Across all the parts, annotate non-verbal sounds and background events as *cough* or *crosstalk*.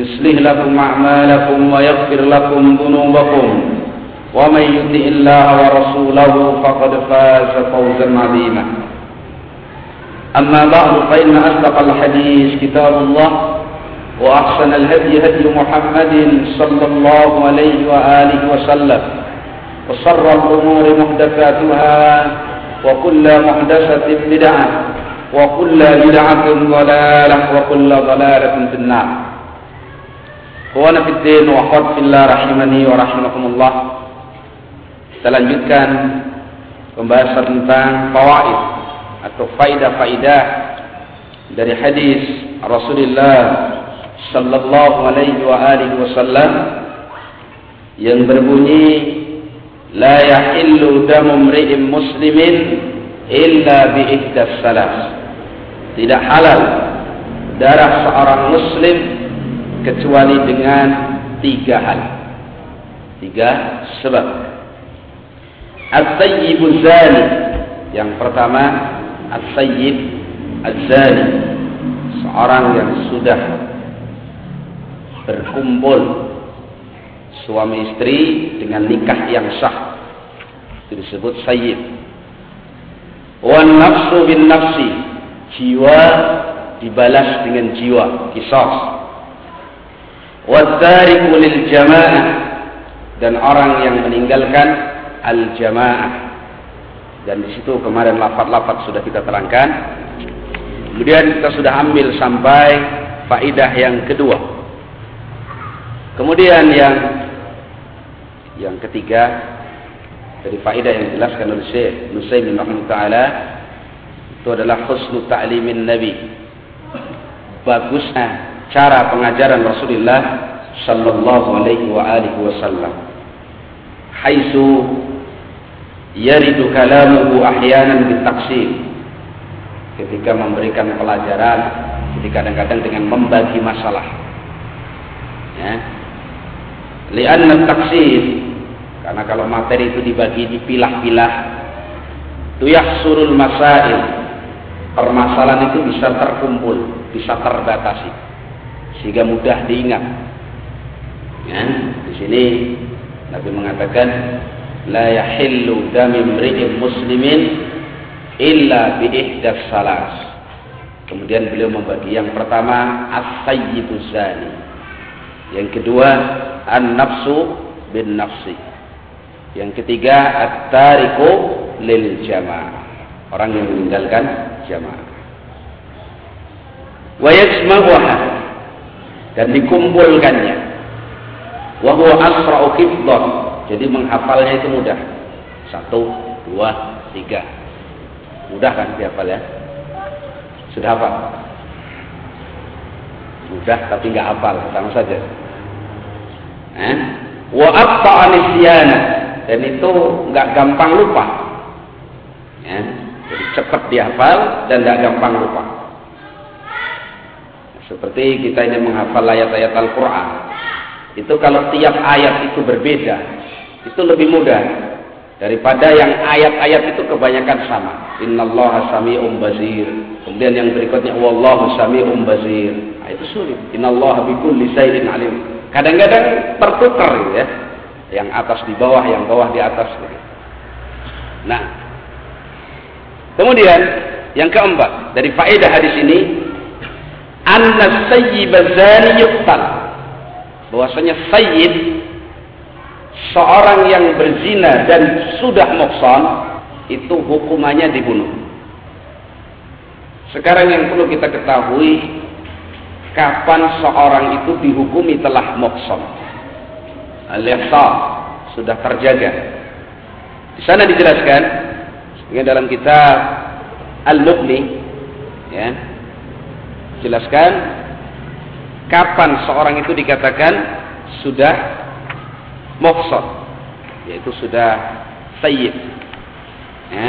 يصلح لكم أعمالكم ويغفر لكم ذنوبكم. ومن يطع الله ورسوله فقد فاز فوزا عظيما. أما بعد فإن أصدق الحديث كتاب الله وأحسن الهدي هدي محمد صلى الله عليه وآله وسلم. وشر الأمور محدثاتها وكل محدثة بدعة وكل بدعة ضلالة وكل ضلالة في النار. Kawana fiddin wa akhwat fillah rahimani wa rahimakumullah. Kita lanjutkan pembahasan tentang fawaid atau faidah-faidah dari hadis Rasulullah sallallahu alaihi wa alihi wasallam yang berbunyi la yahillu damu mri'in muslimin illa bi ihdas salas. Tidak halal darah seorang muslim kecuali dengan tiga hal. Tiga sebab. At-tayyib zani. Yang pertama, at-tayyib az-zani. Seorang yang sudah berkumpul suami istri dengan nikah yang sah. Itu disebut sayyib. Wan nafsu bin nafsi. Jiwa dibalas dengan jiwa, kisah Wadariku lil jamaah dan orang yang meninggalkan al jamaah. Dan di situ kemarin lapat-lapat sudah kita terangkan. Kemudian kita sudah ambil sampai faidah yang kedua. Kemudian yang yang ketiga dari faidah yang dijelaskan oleh Syekh Nusaimin rahimahullah taala itu adalah husnul ta'limin nabi. Bagusnya cara pengajaran Rasulullah sallallahu alaihi wa alihi wasallam. Haitsu yaridu kalamuhu ahyanan bitaqsim ketika memberikan pelajaran jadi kadang-kadang dengan membagi masalah. Ya. Li'anna taqsim karena kalau materi itu dibagi dipilah-pilah tuyahsurul masail. Permasalahan itu bisa terkumpul bisa terbatasi sehingga mudah diingat. Ya, di sini Nabi mengatakan la yahillu dami mri'in muslimin illa bi ihdas salas. Kemudian beliau membagi yang pertama as-sayyidu zani. Yang kedua an-nafsu bin nafsi. Yang ketiga at-tariku lil jamaah. Orang yang meninggalkan jamaah. Wa yajma'uha dan dikumpulkannya. Wa huwa asra'u hifdhah. Jadi menghafalnya itu mudah. Satu, dua, tiga. Mudah kan dihafal ya? Sudah hafal? Mudah tapi nggak hafal, sama saja. Eh? Wa aqta'a dan itu nggak gampang lupa. Ya. Jadi cepat dihafal dan nggak gampang lupa. Seperti kita ini menghafal ayat-ayat Al-Quran. Itu kalau tiap ayat itu berbeda, itu lebih mudah. daripada yang ayat-ayat itu kebanyakan sama. Innallaha sami'un basir. Kemudian yang berikutnya wallahu sami'un basir. Nah, itu sulit. Innallaha bikulli syai'in alim. Kadang-kadang tertukar ya. Yang atas di bawah, yang bawah di atas. Nah, kemudian yang keempat dari faedah hadis ini, anna sayyib zani yuqtal. Bahwasanya sayyid seorang yang berzina dan sudah mokson itu hukumannya dibunuh. Sekarang yang perlu kita ketahui kapan seorang itu dihukumi telah mokson. Alias sudah terjaga. Di sana dijelaskan dalam kitab Al-Mughni ya. Jelaskan kapan seorang itu dikatakan sudah muhsan yaitu sudah sayyid ya.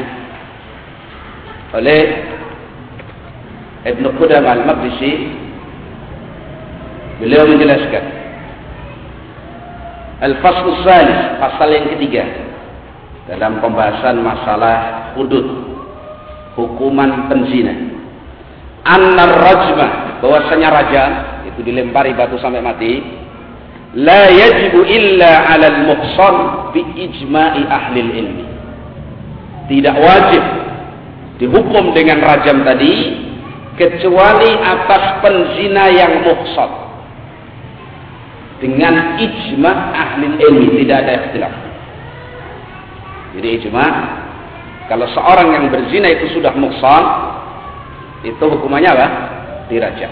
oleh Ibn Qudam al-Maqdisi beliau menjelaskan Al-Fasl Salis pasal yang ketiga dalam pembahasan masalah hudud hukuman penzina annar rajma bahwasanya raja itu dilempari batu sampai mati la yajibu illa 'ala al-muhsan bi ijma'i ahli ilmi. Tidak wajib dihukum dengan rajam tadi kecuali atas penzina yang muhsan. Dengan ijma' ahli ilmi tidak ada ikhtilaf. Jadi ijma' kalau seorang yang berzina itu sudah muhsan itu hukumannya apa? Dirajam.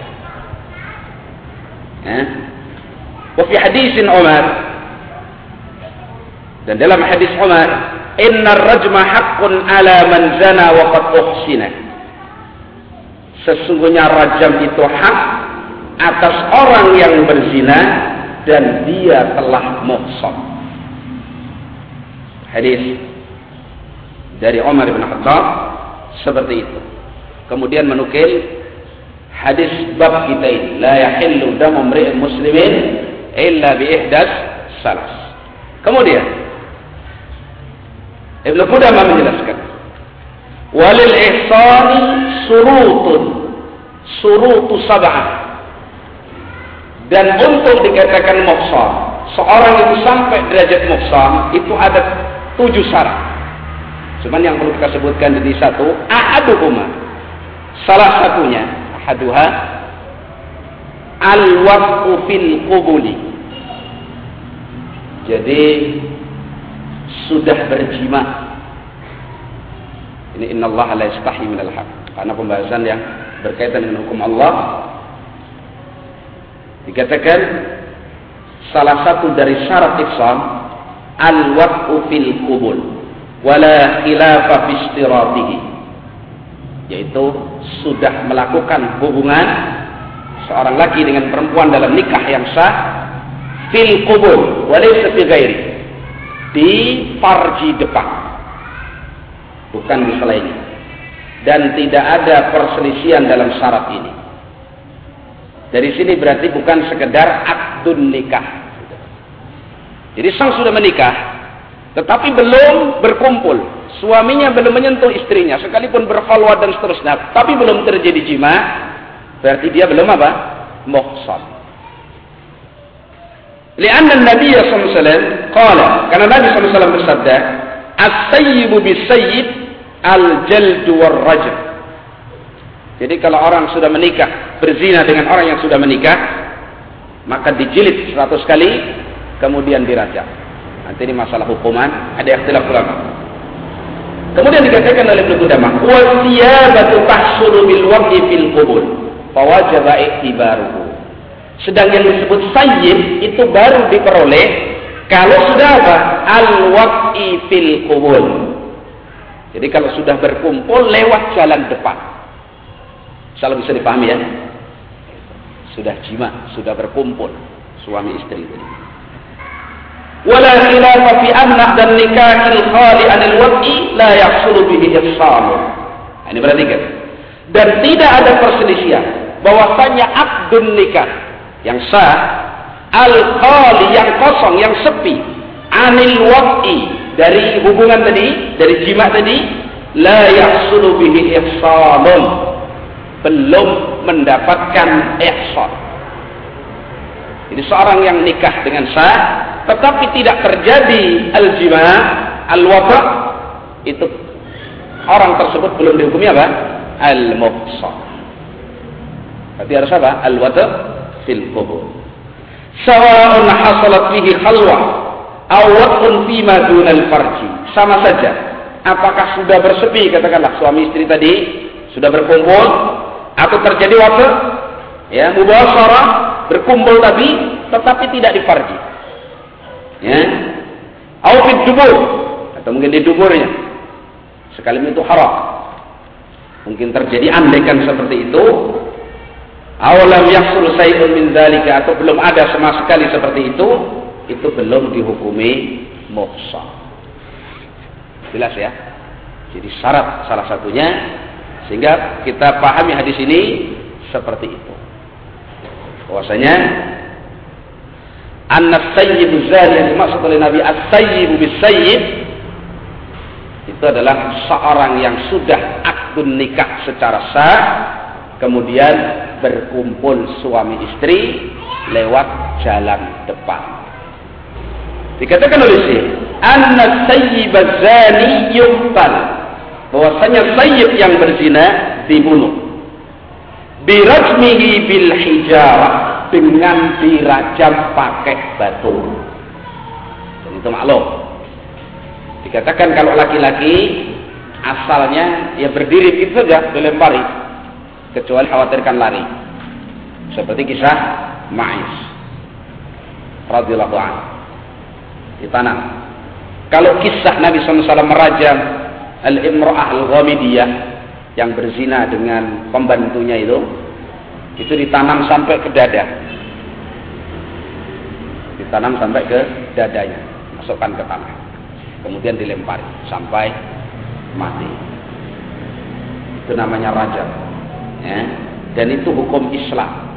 Eh? Hadisin Umar dan dalam hadis Umar, "Inna rajma haqqun ala man zana wa qad uhsina." Sesungguhnya rajam itu hak atas orang yang berzina dan dia telah muhsan. Hadis dari Umar bin Khattab seperti itu. Kemudian menukil hadis bab kita ini, la yahillu damu muslimin illa bi ihdas salas. Kemudian Ibnu Qudamah menjelaskan walil ihsani surutun surutu sab'ah. Dan untuk dikatakan muhsan seorang itu sampai derajat muhsan itu ada tujuh syarat. Cuman yang perlu kita sebutkan di satu ahaduhuma salah satunya ahaduha al-waqfu fil qubuli jadi sudah berjima. Ini innallaha la yastahi minal haq. Karena pembahasan yang berkaitan dengan hukum Allah dikatakan salah satu dari syarat ihsan al-waqfu fil qubul wala khilafa fi istiratihi yaitu sudah melakukan hubungan seorang laki dengan perempuan dalam nikah yang sah fil kubur walaysa fi ghairi di farji depan. Bukan di selainnya. Dan tidak ada perselisihan dalam syarat ini. Dari sini berarti bukan sekedar akdun nikah. Jadi sang sudah menikah tetapi belum berkumpul suaminya belum menyentuh istrinya sekalipun berhalwa dan seterusnya tapi belum terjadi jima berarti dia belum apa muhsan Lianna Nabi qala karena Nabi wasallam bersabda as-sayyibu bis-sayyid al-jaldu war-rajm. Jadi kalau orang sudah menikah berzina dengan orang yang sudah menikah maka dijilid 100 kali kemudian dirajam. Nanti ini masalah hukuman ada ikhtilaf ulama. Kemudian dikatakan oleh Ibnu Qudamah, "Wa siyabatu tahsulu bil waqi fil qubur." Fawajaba iktibaruhu. Sedang yang disebut sayyid itu baru diperoleh kalau sudah apa? Al-wa'i fil kubul. Jadi kalau sudah berkumpul lewat jalan depan. Salah bisa dipahami ya? Sudah jima, sudah berkumpul suami istri tadi. Wala khilafa fi anna dan nikahil khali anil wa'i la yahsulu bihi ihsan. Ini berarti kan? Dan tidak ada perselisihan bahwasanya akdun nikah yang sah al-khali yang kosong yang sepi anil wa'i dari hubungan tadi, dari jima tadi, la yahsulu bihi ihsalun. Belum mendapatkan ihsal. Jadi seorang yang nikah dengan sah, tetapi tidak terjadi al-jima, al-wata, itu orang tersebut belum dihukumi apa? Al-muhsan. Berarti harus apa? Al-wata fil kubur. Sawa'un hasalat fihi khalwa awatun fima dunal farji. Sama saja. Apakah sudah bersepi katakanlah suami istri tadi sudah berkumpul atau terjadi wata ya mubasyarah berkumpul tadi tetapi tidak di farji. Ya. Au dubur atau mungkin di duburnya. Sekali itu haram. Mungkin terjadi andaikan seperti itu. Awalam yahsul sayun min dalika atau belum ada sama sekali seperti itu, itu belum dihukumi muhsa. Jelas ya? Jadi syarat salah satunya sehingga kita pahami hadis ini seperti itu. Bahwasanya sayyibu zani yang dimaksud oleh Nabi as-sayyibu bis-sayyib itu adalah seorang yang sudah akdun nikah secara sah kemudian berkumpul suami istri lewat jalan depan. Dikatakan oleh si anna sayyibaz zani yuqtal. Bahwasanya sayyib yang berzina dibunuh birajmihi bil hijarah dengan dirajam pakai batu. Dan itu maklum. Dikatakan kalau laki-laki asalnya ya berdiri itu saja dilempari. Kecuali khawatirkan lari. Seperti kisah Ma'is. Radhiyallahu anhu. Ditanam. Kalau kisah Nabi SAW merajam al-imra'ah al-ghamidiyah yang berzina dengan pembantunya itu itu ditanam sampai ke dada. Ditanam sampai ke dadanya, masukkan ke tanah kemudian dilempari sampai mati. Itu namanya raja. Ya. Dan itu hukum Islam.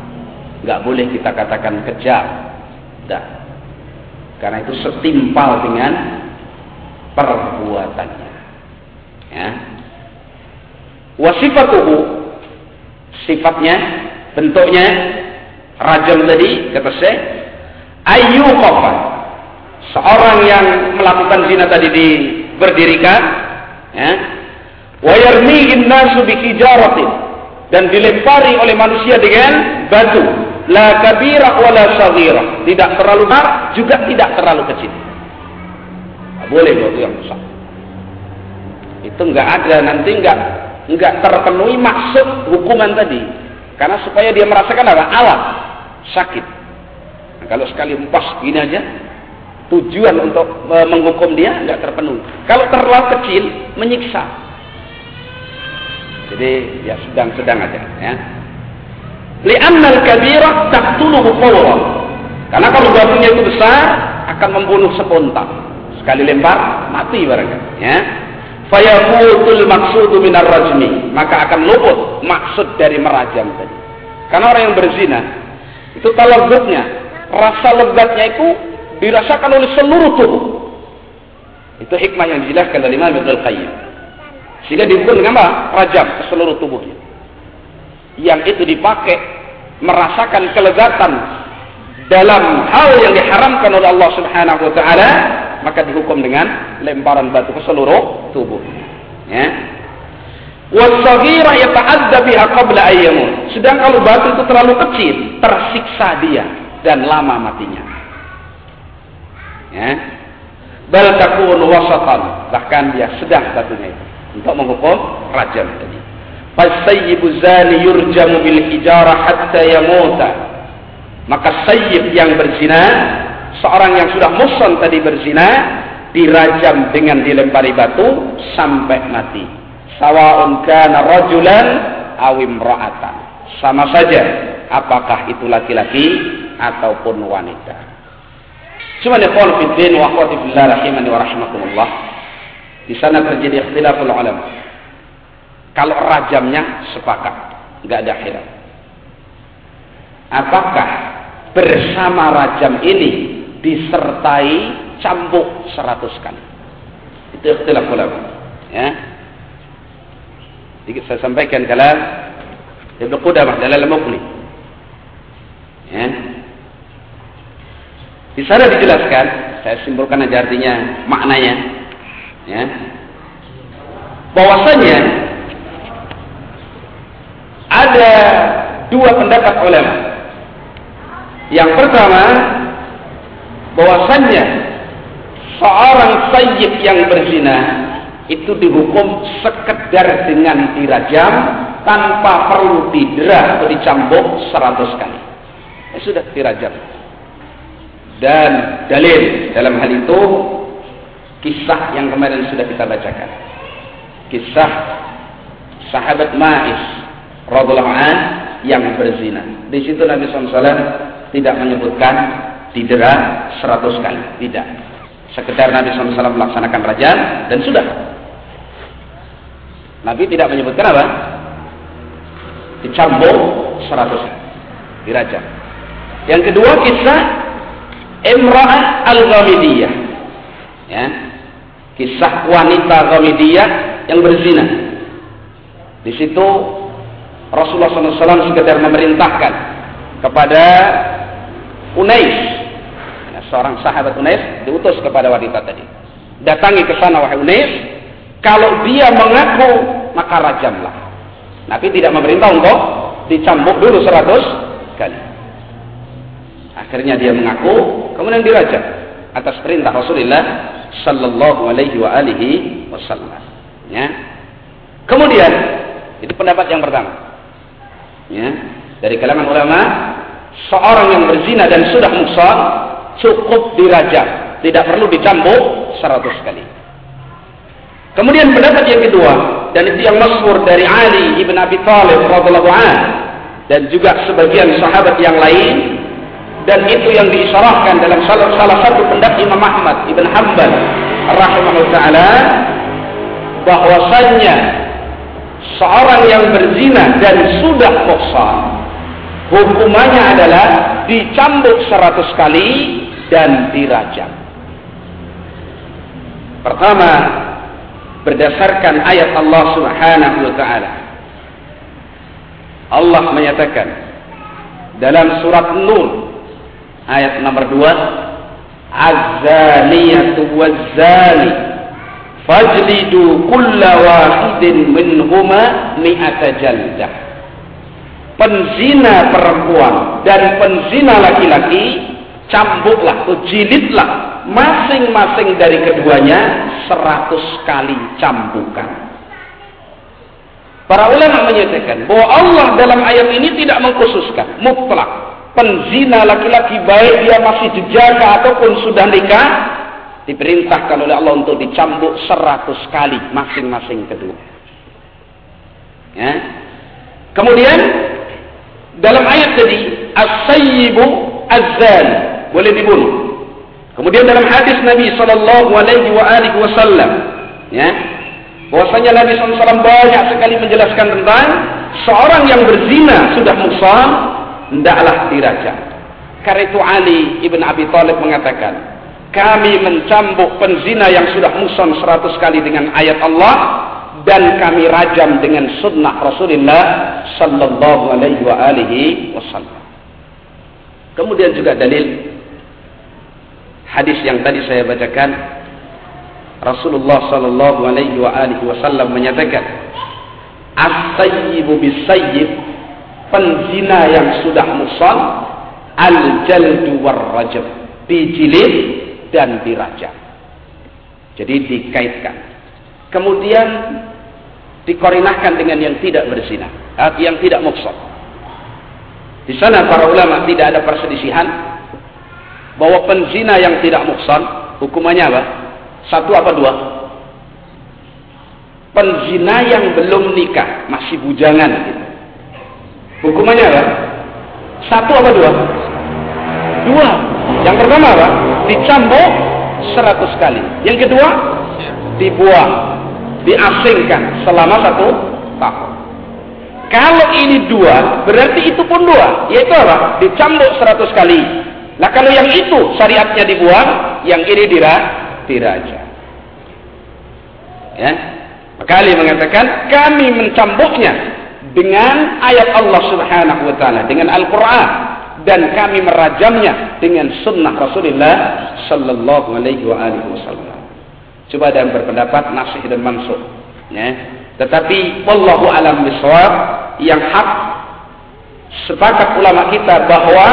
Nggak boleh kita katakan kejam. Tidak. Karena itu setimpal dengan perbuatannya. Ya. Wasifatuhu sifatnya, bentuknya rajam tadi kata saya ayyuqafa seorang yang melakukan zina tadi diberdirikan ya. Wa yarmihin nasu bikijaratin dan dilempari oleh manusia dengan batu. La kabira wala tidak terlalu besar juga tidak terlalu kecil. Boleh batu yang besar. Itu enggak ada nanti enggak enggak terpenuhi maksud hukuman tadi karena supaya dia merasakan apa alat sakit nah, kalau sekali empas gini aja tujuan untuk e, menghukum dia nggak terpenuhi. Kalau terlalu kecil menyiksa. Jadi ya sedang-sedang aja ya. Li'annal kabirah taqtuluhu fawran. Karena kalau batunya itu besar akan membunuh spontan. Sekali lempar mati barangkali ya. Fayafutul maksudu minar rajmi, maka akan luput maksud dari merajam tadi. Karena orang yang berzina itu talabutnya, rasa legatnya itu dirasakan oleh seluruh tubuh. Itu hikmah yang dijelaskan dari Imam Ibnu Qayyim. Sehingga dihukum dengan apa? Rajam ke seluruh tubuhnya. Yang itu dipakai merasakan kelezatan dalam hal yang diharamkan oleh Allah Subhanahu wa taala, maka dihukum dengan lemparan batu ke seluruh tubuh. Ya. Wasagira yata'adda biha qabla. Sedang kalau batu itu terlalu kecil, tersiksa dia dan lama matinya ya bal takun wasatan bahkan dia sedang batunya itu untuk menghukum rajam tadi fasayyibu zani yurjamu bil hijarah hatta yamuta maka sayyib yang berzina seorang yang sudah muson tadi berzina dirajam dengan dilempari batu sampai mati sawa'un kana rajulan awim ra'atan sama saja apakah itu laki-laki ataupun wanita Cuma ikhwan fiddin wa akhwati fillah rahimani wa rahimakumullah. Di sana terjadi ikhtilaful ulama. Kalau rajamnya sepakat, enggak ada khilaf. Apakah bersama rajam ini disertai cambuk seratus kali? Itu ikhtilaf ulama. Ya. Jadi saya sampaikan kalam Ibnu Qudamah dalam Al-Muqni. Ya. Di sana dijelaskan, saya simpulkan aja artinya, maknanya. Ya. Bahwasanya ada dua pendapat ulama. Yang pertama, bahwasannya seorang sayyid yang berzina itu dihukum sekedar dengan dirajam tanpa perlu didera atau dicambuk seratus kali. Ya sudah dirajam. Dan dalil dalam hal itu kisah yang kemarin sudah kita bacakan. Kisah sahabat Ma'is radhiyallahu an yang berzina. Di situ Nabi SAW tidak menyebutkan didera seratus kali, tidak. Sekedar Nabi SAW melaksanakan rajam dan sudah. Nabi tidak menyebutkan apa? Dicambuk seratus dirajam. Yang kedua kisah Imra'ah Al-Ghamidiyah. Ya. Kisah wanita Ghamidiyah yang berzina. Di situ Rasulullah SAW sekedar memerintahkan kepada Unais, seorang sahabat Unais diutus kepada wanita tadi. Datangi ke sana wahai Unais, kalau dia mengaku maka rajamlah. Nabi tidak memerintah untuk dicambuk dulu seratus kali. Akhirnya dia mengaku, kemudian dirajam atas perintah Rasulullah sallallahu alaihi wa alihi wasallam. Ya. Kemudian itu pendapat yang pertama. Ya, dari kalangan ulama, seorang yang berzina dan sudah muhsan cukup dirajam, tidak perlu dicambuk seratus kali. Kemudian pendapat yang kedua dan itu yang masyhur dari Ali ibn Abi Thalib radhiyallahu an dan juga sebagian sahabat yang lain dan itu yang diisyaratkan dalam salah, salah satu pendapat Imam Ahmad ibn Hanbal rahimahullah taala bahwasannya seorang yang berzina dan sudah muhsan hukumannya adalah dicambuk seratus kali dan dirajam. Pertama berdasarkan ayat Allah subhanahu wa ta'ala Allah menyatakan dalam surat Nur ayat nomor 2 Az-zaniyatu waz-zani fajlidu kulla wahidin minhuma mi'ata jaldah. Penzina perempuan dan penzina laki-laki cambuklah atau jilidlah masing-masing dari keduanya seratus kali cambukan Para ulama menyatakan bahwa Allah dalam ayat ini tidak mengkhususkan mutlak penzina laki-laki baik dia masih jejaka ataupun sudah nikah diperintahkan oleh Allah untuk dicambuk seratus kali masing-masing kedua. Ya. Kemudian dalam ayat tadi as-sayyibu az-zan boleh dibunuh. Kemudian dalam hadis Nabi sallallahu alaihi wasallam ya bahwasanya Nabi SAW banyak sekali menjelaskan tentang seorang yang berzina sudah musam hendaklah dirajam. Karena itu Ali ibn Abi Thalib mengatakan, kami mencambuk penzina yang sudah muson seratus kali dengan ayat Allah dan kami rajam dengan sunnah Rasulullah sallallahu alaihi wasallam. Kemudian juga dalil hadis yang tadi saya bacakan Rasulullah sallallahu alaihi wasallam menyatakan as-sayyibu bis-sayyib penzina yang sudah muson al-jaldu war-rajm dijilid dan dirajam. Jadi dikaitkan. Kemudian dikorinahkan dengan yang tidak berzina, yang tidak muksad. Di sana para ulama tidak ada perselisihan bahwa penzina yang tidak muksad hukumannya apa? Satu apa dua? Penzina yang belum nikah, masih bujangan gitu. Hukumannya apa? Satu apa dua? Dua. Yang pertama apa? Dicambuk seratus kali. Yang kedua, dibuang, diasingkan selama satu tahun. Kalau ini dua, berarti itu pun dua. Yaitu apa? Dicambuk seratus kali. Nah kalau yang itu syariatnya dibuang, yang ini dira, diraja. Ya. Maka Ali mengatakan kami mencambuknya dengan ayat Allah Subhanahu wa taala, dengan Al-Qur'an dan kami merajamnya dengan sunnah Rasulullah sallallahu alaihi wa alihi wasallam. Coba yang berpendapat nasih dan mansukh, ya. Tetapi wallahu alam bisawab yang hak sepakat ulama kita bahwa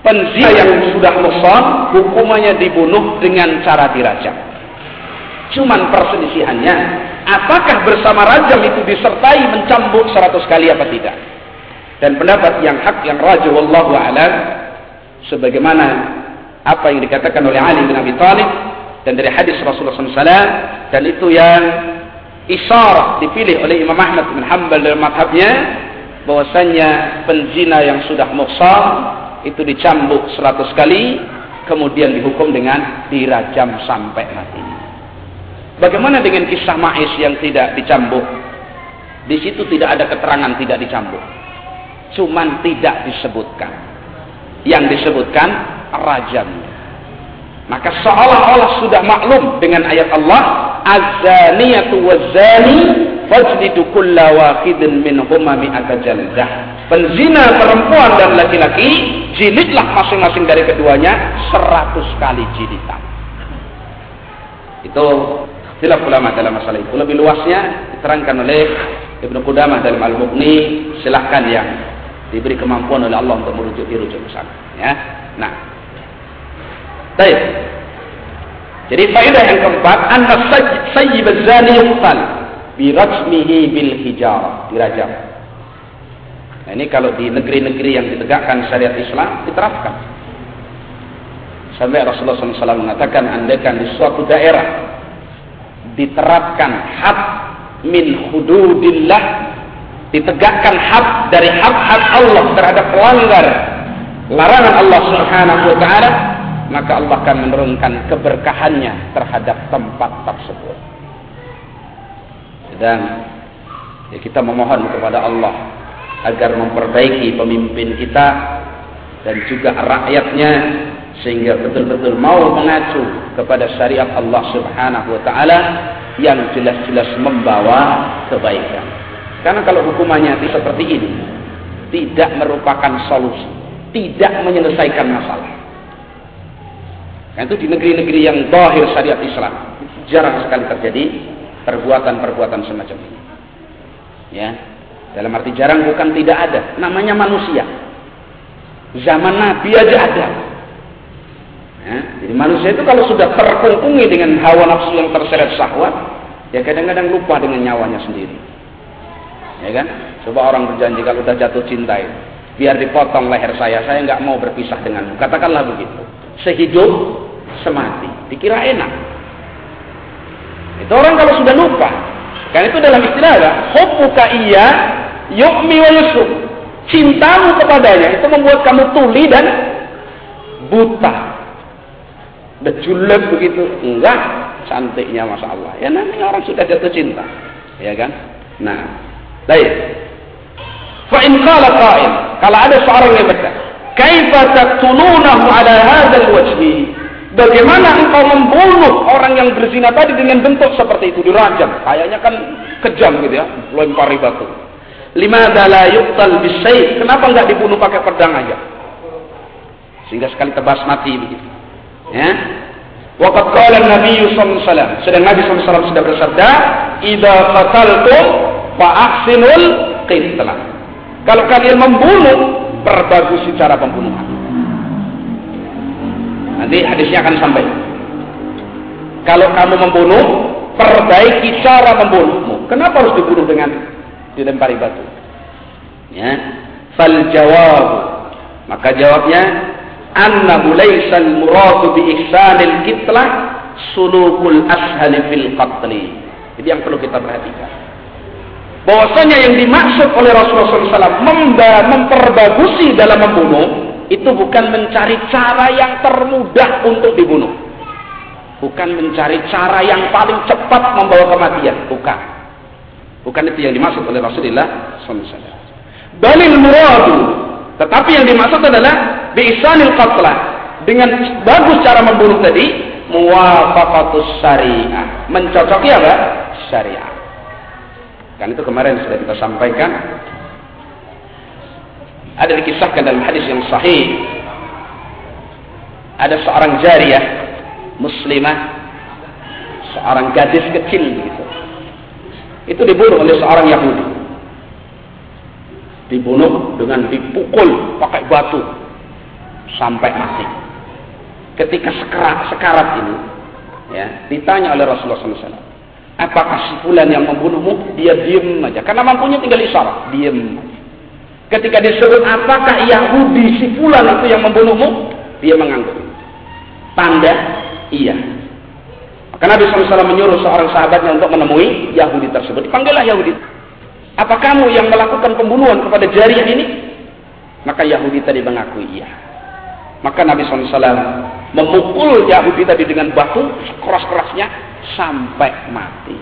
penzina yang sudah musam hukumannya dibunuh dengan cara dirajam. Cuman perselisihannya, apakah bersama rajam itu disertai mencambuk seratus kali apa tidak? Dan pendapat yang hak yang rajah wallahu alam sebagaimana apa yang dikatakan oleh Ali bin Abi Thalib dan dari hadis Rasulullah SAW dan itu yang isyarah dipilih oleh Imam Ahmad bin Hanbal dalam madhabnya bahwasanya penzina yang sudah muhsar itu dicambuk seratus kali kemudian dihukum dengan dirajam sampai mati. Bagaimana dengan kisah Ma'is yang tidak dicambuk? Di situ tidak ada keterangan tidak dicambuk. Cuman tidak disebutkan. Yang disebutkan rajamnya. Maka seolah-olah sudah maklum dengan ayat Allah, "Az-zaniyatu waz-zani fajlidu kulla wahidin minhuma mi'ata jaldah." Penzina perempuan dan laki-laki, jilidlah masing-masing dari keduanya seratus kali jilidan. Itu khilaf ulama dalam masalah itu. Lebih luasnya diterangkan oleh Ibnu Qudamah dalam Al-Mughni, silahkan yang diberi kemampuan oleh Allah untuk merujuk dirujuk ke sana, ya. Nah. Baik. Jadi faedah yang keempat, anna sayyib az-zani yuqtal bi rajmihi bil hijarah, dirajam. Nah, ini kalau di negeri-negeri yang ditegakkan syariat Islam diterapkan. Sampai Rasulullah SAW mengatakan, andaikan di suatu daerah diterapkan had min hududillah, ditegakkan had dari had-had Allah terhadap pelanggar larangan Allah Subhanahu wa taala, maka Allah akan menurunkan keberkahannya terhadap tempat tersebut. Dan ya kita memohon kepada Allah agar memperbaiki pemimpin kita dan juga rakyatnya sehingga betul-betul mau mengacu kepada syariat Allah Subhanahu wa taala yang jelas-jelas membawa kebaikan. Karena kalau hukumannya seperti ini tidak merupakan solusi, tidak menyelesaikan masalah. Nah, itu di negeri-negeri yang zahir syariat Islam jarang sekali terjadi perbuatan-perbuatan semacam ini. Ya, dalam arti jarang bukan tidak ada. Namanya manusia. Zaman Nabi aja ada. Ya, jadi manusia itu kalau sudah terkungkungi dengan hawa nafsu yang terseret syahwat, ya kadang-kadang lupa dengan nyawanya sendiri. Ya kan? Coba orang berjanji kalau sudah jatuh cinta itu, biar dipotong leher saya, saya nggak mau berpisah denganmu. Katakanlah begitu. Sehidup, semati. Dikira enak. Itu orang kalau sudah lupa. Kan itu dalam istilah apa? Hubbuka iya yu'mi wa yusuf. Cintamu kepadanya itu membuat kamu tuli dan buta. Bejulep begitu. Enggak. Cantiknya Masya Allah. Ya namanya orang sudah jatuh cinta. Ya kan? Nah. Baik. Fa'in qala qa'il. Kalau ada seorang yang berkata. Kaifa taqtulunahu ala hadzal wajhi? Bagaimana engkau membunuh orang yang berzina tadi dengan bentuk seperti itu dirajam? Kayaknya kan kejam gitu ya, lempari batu. Lima la yuqtal bisayf. Kenapa enggak dibunuh pakai pedang aja? Sehingga sekali tebas mati begitu. Ya. Waqad qala Nabi sallallahu alaihi sedang Nabi sallallahu sudah bersabda, "Idza qataltum fa ahsinul qitlah." Kalau kalian membunuh, perbagusi cara pembunuhan. Nanti hadisnya akan sampai. Kalau kamu membunuh, perbaiki cara membunuhmu. Kenapa harus dibunuh dengan dilempari batu. Ya. Fal jawab. Maka jawabnya annahu laysal muradu bi ihsanil kitlah sulukul ashali fil qatli. Jadi yang perlu kita perhatikan. Bahwasanya yang dimaksud oleh Rasulullah SAW memperbagusi dalam membunuh itu bukan mencari cara yang termudah untuk dibunuh. Bukan mencari cara yang paling cepat membawa kematian. Bukan. Bukan itu yang dimaksud oleh Rasulullah SAW. Dalil muradu. Tetapi yang dimaksud adalah biisanil qatlah. Dengan bagus cara membunuh tadi, muwafaqatus syariah. Mencocoki apa? syariat. Kan itu kemarin sudah kita sampaikan. Ada dikisahkan dalam hadis yang sahih. Ada seorang jariah muslimah, seorang gadis kecil gitu. Itu dibunuh oleh seorang Yahudi. Dibunuh dengan dipukul pakai batu sampai mati. Ketika sekarat, sekarat ini, ya, ditanya oleh Rasulullah SAW, apakah si fulan yang membunuhmu? Dia diem aja, karena mampunya tinggal isyarat, diem. Ketika disebut apakah Yahudi si fulan itu yang membunuhmu? Dia mengangguk. Tanda iya. Maka Nabi SAW menyuruh seorang sahabatnya untuk menemui Yahudi tersebut. Dipanggillah Yahudi. Apa kamu yang melakukan pembunuhan kepada jariah ini? Maka Yahudi tadi mengakui iya. Maka Nabi SAW memukul Yahudi tadi dengan batu sekeras-kerasnya sampai mati.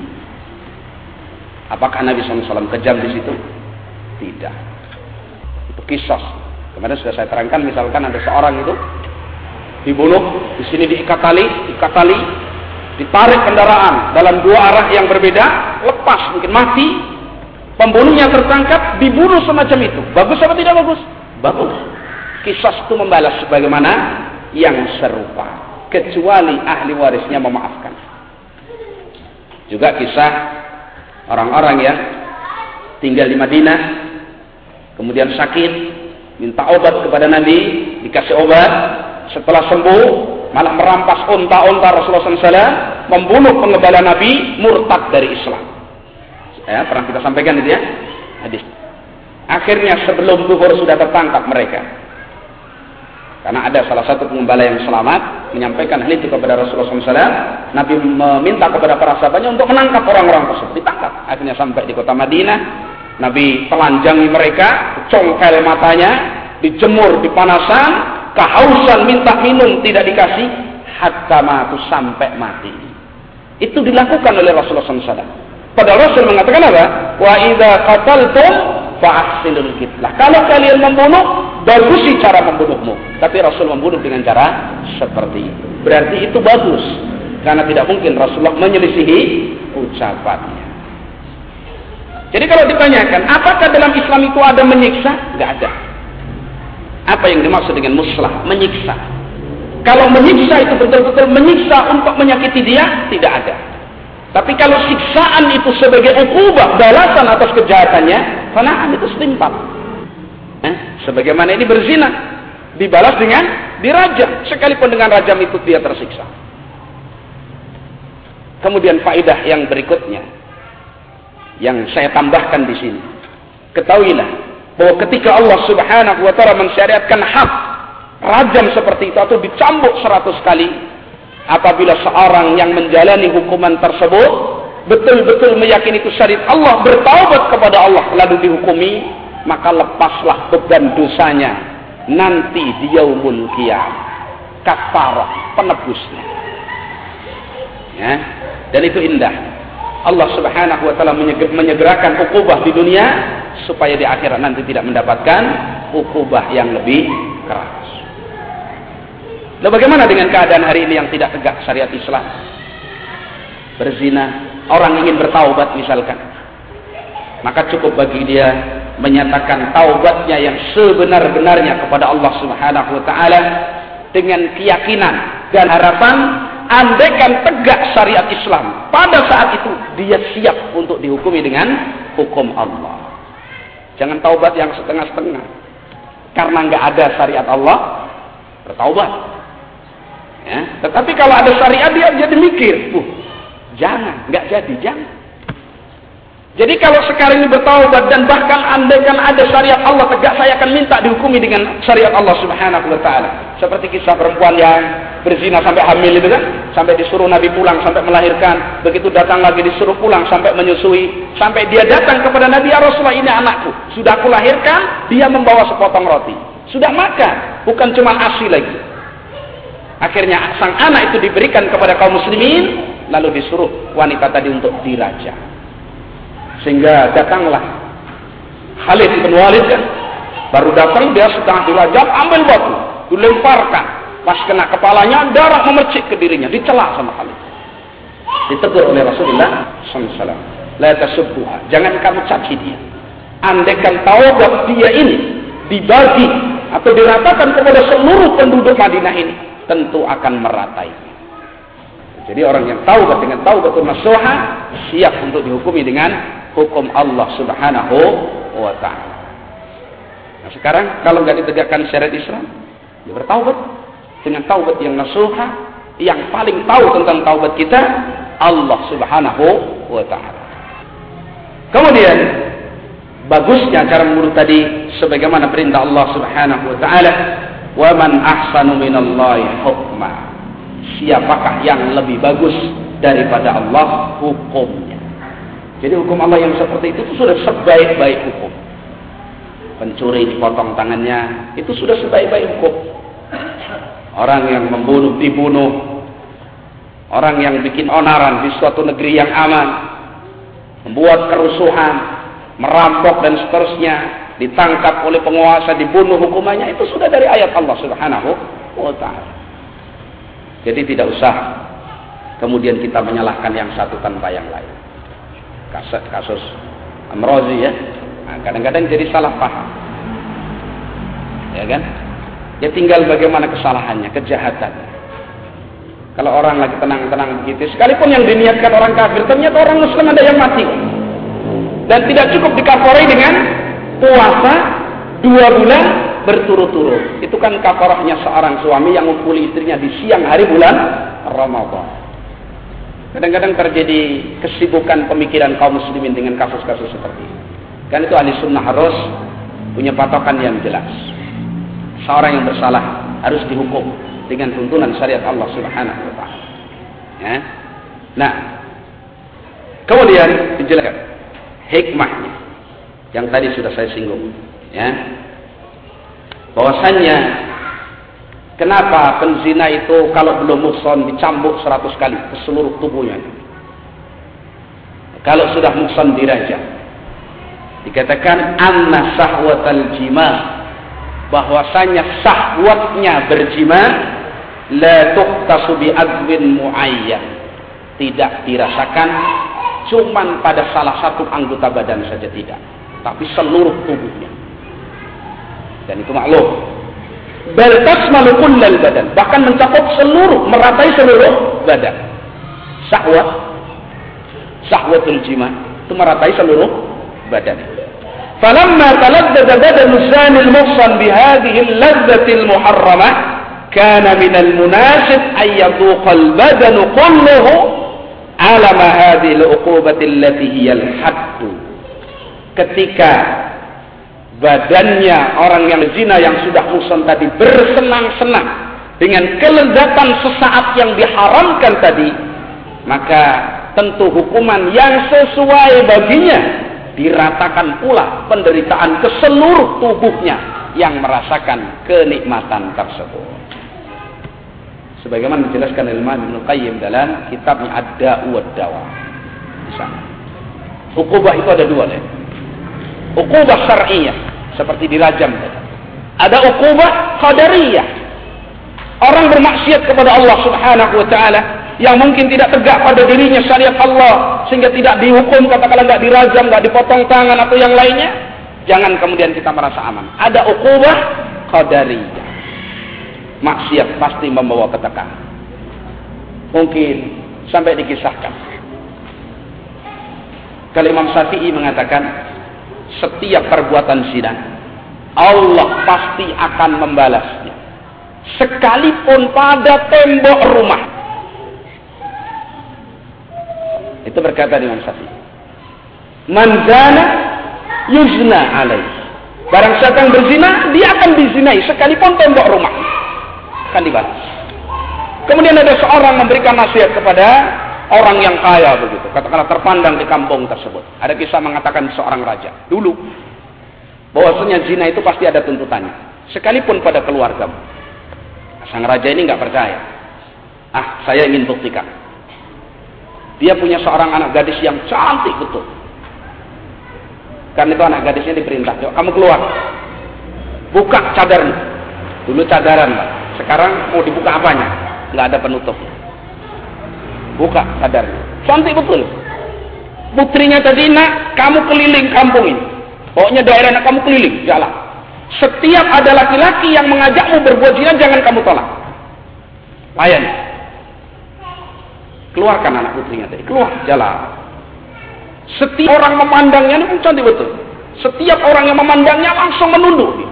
Apakah Nabi SAW kejam di situ? Tidak. Kisah. Kemarin sudah saya terangkan, misalkan ada seorang itu dibunuh, di sini diikat tali, ikat tali, ditarik kendaraan dalam dua arah yang berbeda, lepas mungkin mati, pembunuhnya tertangkap, dibunuh semacam itu. Bagus apa tidak bagus? Bagus kisah itu membalas sebagaimana yang serupa kecuali ahli warisnya memaafkan juga kisah orang-orang yang tinggal di Madinah kemudian sakit minta obat kepada Nabi dikasih obat setelah sembuh malah merampas unta-unta Rasulullah SAW membunuh pengembala Nabi murtad dari Islam ya, pernah kita sampaikan itu ya hadis akhirnya sebelum duhur sudah tertangkap mereka karena ada salah satu pengembala yang selamat menyampaikan hal itu kepada Rasulullah SAW. Nabi meminta kepada para sahabatnya untuk menangkap orang-orang tersebut. Ditangkap. Akhirnya sampai di kota Madinah. Nabi telanjangi mereka, congkel matanya, dijemur di panasan, kehausan minta minum tidak dikasih, hatta mati sampai mati. Itu dilakukan oleh Rasulullah SAW. Padahal Rasul mengatakan apa? Wa idza qataltum fa'ahsinul kitlah. Kalau kalian membunuh, bagusi cara membunuhmu. Tapi Rasul membunuh dengan cara seperti itu. Berarti itu bagus. Karena tidak mungkin Rasulullah menyelisihi ucapannya. Jadi kalau ditanyakan, apakah dalam Islam itu ada menyiksa? Tidak ada. Apa yang dimaksud dengan muslah? Menyiksa. Kalau menyiksa itu betul-betul menyiksa untuk menyakiti dia, tidak ada. Tapi kalau siksaan itu sebagai ukubah, balasan atas kejahatannya, fanaan itu setimpal. Eh, sebagaimana ini berzina. Dibalas dengan dirajam. Sekalipun dengan rajam itu dia tersiksa. Kemudian faidah yang berikutnya. Yang saya tambahkan di sini. Ketahuilah. Bahwa ketika Allah subhanahu wa ta'ala mensyariatkan hak. Rajam seperti itu atau dicambuk seratus kali. Apabila seorang yang menjalani hukuman tersebut. Betul-betul meyakini itu syariat Allah. Bertaubat kepada Allah. Lalu dihukumi maka lepaslah beban dosanya nanti di yaumul qiyamah kafarah penebusnya ya dan itu indah Allah Subhanahu wa taala menyegerakan ukubah di dunia supaya di akhirat nanti tidak mendapatkan ukubah yang lebih keras. Nah, bagaimana dengan keadaan hari ini yang tidak tegak syariat Islam? Berzina, orang ingin bertaubat misalkan. Maka cukup bagi dia menyatakan taubatnya yang sebenar-benarnya kepada Allah Subhanahu wa taala dengan keyakinan dan harapan andaikan tegak syariat Islam pada saat itu dia siap untuk dihukumi dengan hukum Allah. Jangan taubat yang setengah-setengah. Karena nggak ada syariat Allah, bertaubat. Ya, tetapi kalau ada syariat dia jadi mikir, uh, jangan, nggak jadi, jangan. Jadi kalau sekarang ini bertaubat dan bahkan andaikan ada syariat Allah tegak, saya akan minta dihukumi dengan syariat Allah Subhanahu wa taala. Seperti kisah perempuan yang berzina sampai hamil itu kan, sampai disuruh Nabi pulang sampai melahirkan, begitu datang lagi disuruh pulang sampai menyusui, sampai dia datang kepada Nabi ya Rasulullah ini anakku, sudah aku lahirkan, dia membawa sepotong roti. Sudah makan, bukan cuma ASI lagi. Akhirnya sang anak itu diberikan kepada kaum muslimin, lalu disuruh wanita tadi untuk dirajam. Sehingga datanglah Khalid bin Walid kan. Baru datang dia sedang dilajak ambil batu, dilemparkan. Pas kena kepalanya darah memercik ke dirinya, dicela sama Khalid. Ditegur oleh Rasulullah SAW. La tasubbuha. Jangan kamu caci dia. Andaikan taubat dia ini dibagi atau diratakan kepada seluruh penduduk Madinah ini, tentu akan meratai. Jadi orang yang taubat dengan taubatul nasuha siap untuk dihukumi dengan hukum Allah Subhanahu wa taala. Nah, sekarang kalau nggak ditegakkan syariat Islam, dia bertaubat dengan taubat yang nasuha, yang paling tahu tentang taubat kita Allah Subhanahu wa taala. Kemudian bagusnya cara mengurut tadi sebagaimana perintah Allah Subhanahu wa taala, "Wa man ahsanu minallahi hukma." Siapakah yang lebih bagus daripada Allah hukumnya? Jadi hukum Allah yang seperti itu, itu sudah sebaik-baik hukum. Pencuri dipotong tangannya, itu sudah sebaik-baik hukum. Orang yang membunuh dibunuh. Orang yang bikin onaran di suatu negeri yang aman, membuat kerusuhan, merampok dan seterusnya, ditangkap oleh penguasa, dibunuh hukumannya itu sudah dari ayat Allah Subhanahu wa taala. Jadi tidak usah kemudian kita menyalahkan yang satu tanpa yang lain. Kasus kasus Amrozi ya. Nah, kadang-kadang nah, jadi salah paham. Ya kan? Ya tinggal bagaimana kesalahannya, kejahatannya. Kalau orang lagi tenang-tenang begitu, sekalipun yang diniatkan orang kafir, ternyata orang muslim ada yang mati. Dan tidak cukup dikafarai dengan puasa dua bulan berturut-turut. Itu kan kafarahnya seorang suami yang memukuli istrinya di siang hari bulan Ramadan. Kadang-kadang terjadi kesibukan pemikiran kaum muslimin dengan kasus-kasus seperti ini. Kan itu ahli sunnah harus punya patokan yang jelas. Seorang yang bersalah harus dihukum dengan tuntunan syariat Allah Subhanahu wa taala. Ya. Nah, kemudian dijelaskan hikmahnya yang tadi sudah saya singgung ya bahwasannya kenapa penzina itu kalau belum muhson dicambuk 100 kali ke seluruh tubuhnya kalau sudah muhson dirajam dikatakan anna sahwatal jima bahwasanya sahwatnya berjima la tuqtasu bi adwin muayyan tidak dirasakan cuman pada salah satu anggota badan saja tidak, tapi seluruh tubuhnya. Dan itu maklum. Baltas malukun badan, bahkan mencakup seluruh, meratai seluruh badan. Sahwat, sahwatul jima, itu meratai seluruh badan. Falamma taladdada badan zanil muhsan bihadihi al-ladzati al-muharramah kana min al-munasib an yaduqa al-badanu kulluhu alama hadhil uqubati allati hiyal haddu ketika badannya orang yang zina yang sudah muson tadi bersenang-senang dengan kelezatan sesaat yang diharamkan tadi maka tentu hukuman yang sesuai baginya diratakan pula penderitaan ke seluruh tubuhnya yang merasakan kenikmatan tersebut sebagaimana dijelaskan oleh Imam Ibnu Qayyim dalam kitabnya Ad-Da'u wad-Dawa. Di itu ada dua deh. Ukubah syar'iyyah seperti dirajam. Ada ukubah qadariyah. Orang bermaksiat kepada Allah Subhanahu wa taala yang mungkin tidak tegak pada dirinya syariat Allah sehingga tidak dihukum katakanlah tidak dirajam, tidak dipotong tangan atau yang lainnya, jangan kemudian kita merasa aman. Ada ukubah qadariyah maksiat pasti membawa petaka. Mungkin sampai dikisahkan. Kalau Imam Syafi'i mengatakan setiap perbuatan zina Allah pasti akan membalasnya. Sekalipun pada tembok rumah. Itu berkata Imam Syafi'i. Manzana yuzna alaih. Barang siapa yang berzina, dia akan dizinai sekalipun tembok rumah akan dibalas. Kemudian ada seorang memberikan nasihat kepada orang yang kaya begitu. Katakanlah terpandang di kampung tersebut. Ada kisah mengatakan seorang raja. Dulu. Bahwasanya zina itu pasti ada tuntutannya. Sekalipun pada keluargamu. Sang raja ini nggak percaya. Ah, saya ingin buktikan. Dia punya seorang anak gadis yang cantik betul. Karena itu anak gadisnya diperintah, kamu keluar. Buka cadarmu. Dulu cadaran, Pak. Sekarang mau dibuka apanya? Nggak ada penutup. Buka sadarnya. Cantik betul. Putrinya tadi nak, kamu keliling kampung ini. Pokoknya daerah nak kamu keliling, jalan. Setiap ada laki-laki yang mengajakmu berbuat zina, jangan kamu tolak. Layan. Keluarkan anak putrinya tadi, keluar, jalan. Setiap orang memandangnya ini cantik betul. Setiap orang yang memandangnya langsung menunduk,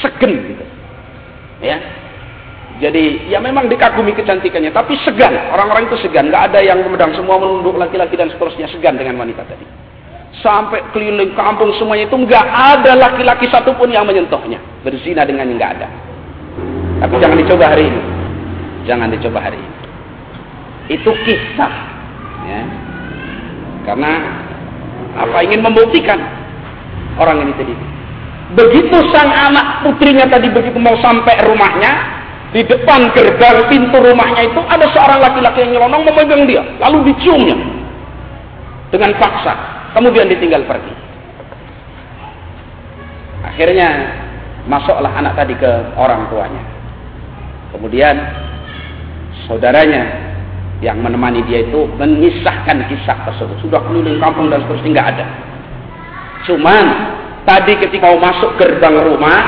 segen gitu. Ya, jadi ya memang dikagumi kecantikannya, tapi segan. Orang-orang itu segan. Nggak ada yang memandang semua menunduk laki-laki dan seterusnya segan dengan wanita tadi. Sampai keliling kampung semuanya itu nggak ada laki-laki satupun yang menyentuhnya. Berzina dengannya nggak ada. Tapi jangan dicoba hari ini. Jangan dicoba hari ini. Itu kisah. Ya. Karena apa ingin membuktikan orang ini tadi. Begitu sang anak putrinya tadi begitu mau sampai rumahnya, di depan gerbang pintu rumahnya itu ada seorang laki-laki yang nyelonong memegang dia. Lalu diciumnya. Dengan paksa. Kemudian ditinggal pergi. Akhirnya masuklah anak tadi ke orang tuanya. Kemudian saudaranya yang menemani dia itu mengisahkan kisah tersebut. Sudah keliling kampung dan seterusnya nggak ada. Cuman tadi ketika mau masuk gerbang rumah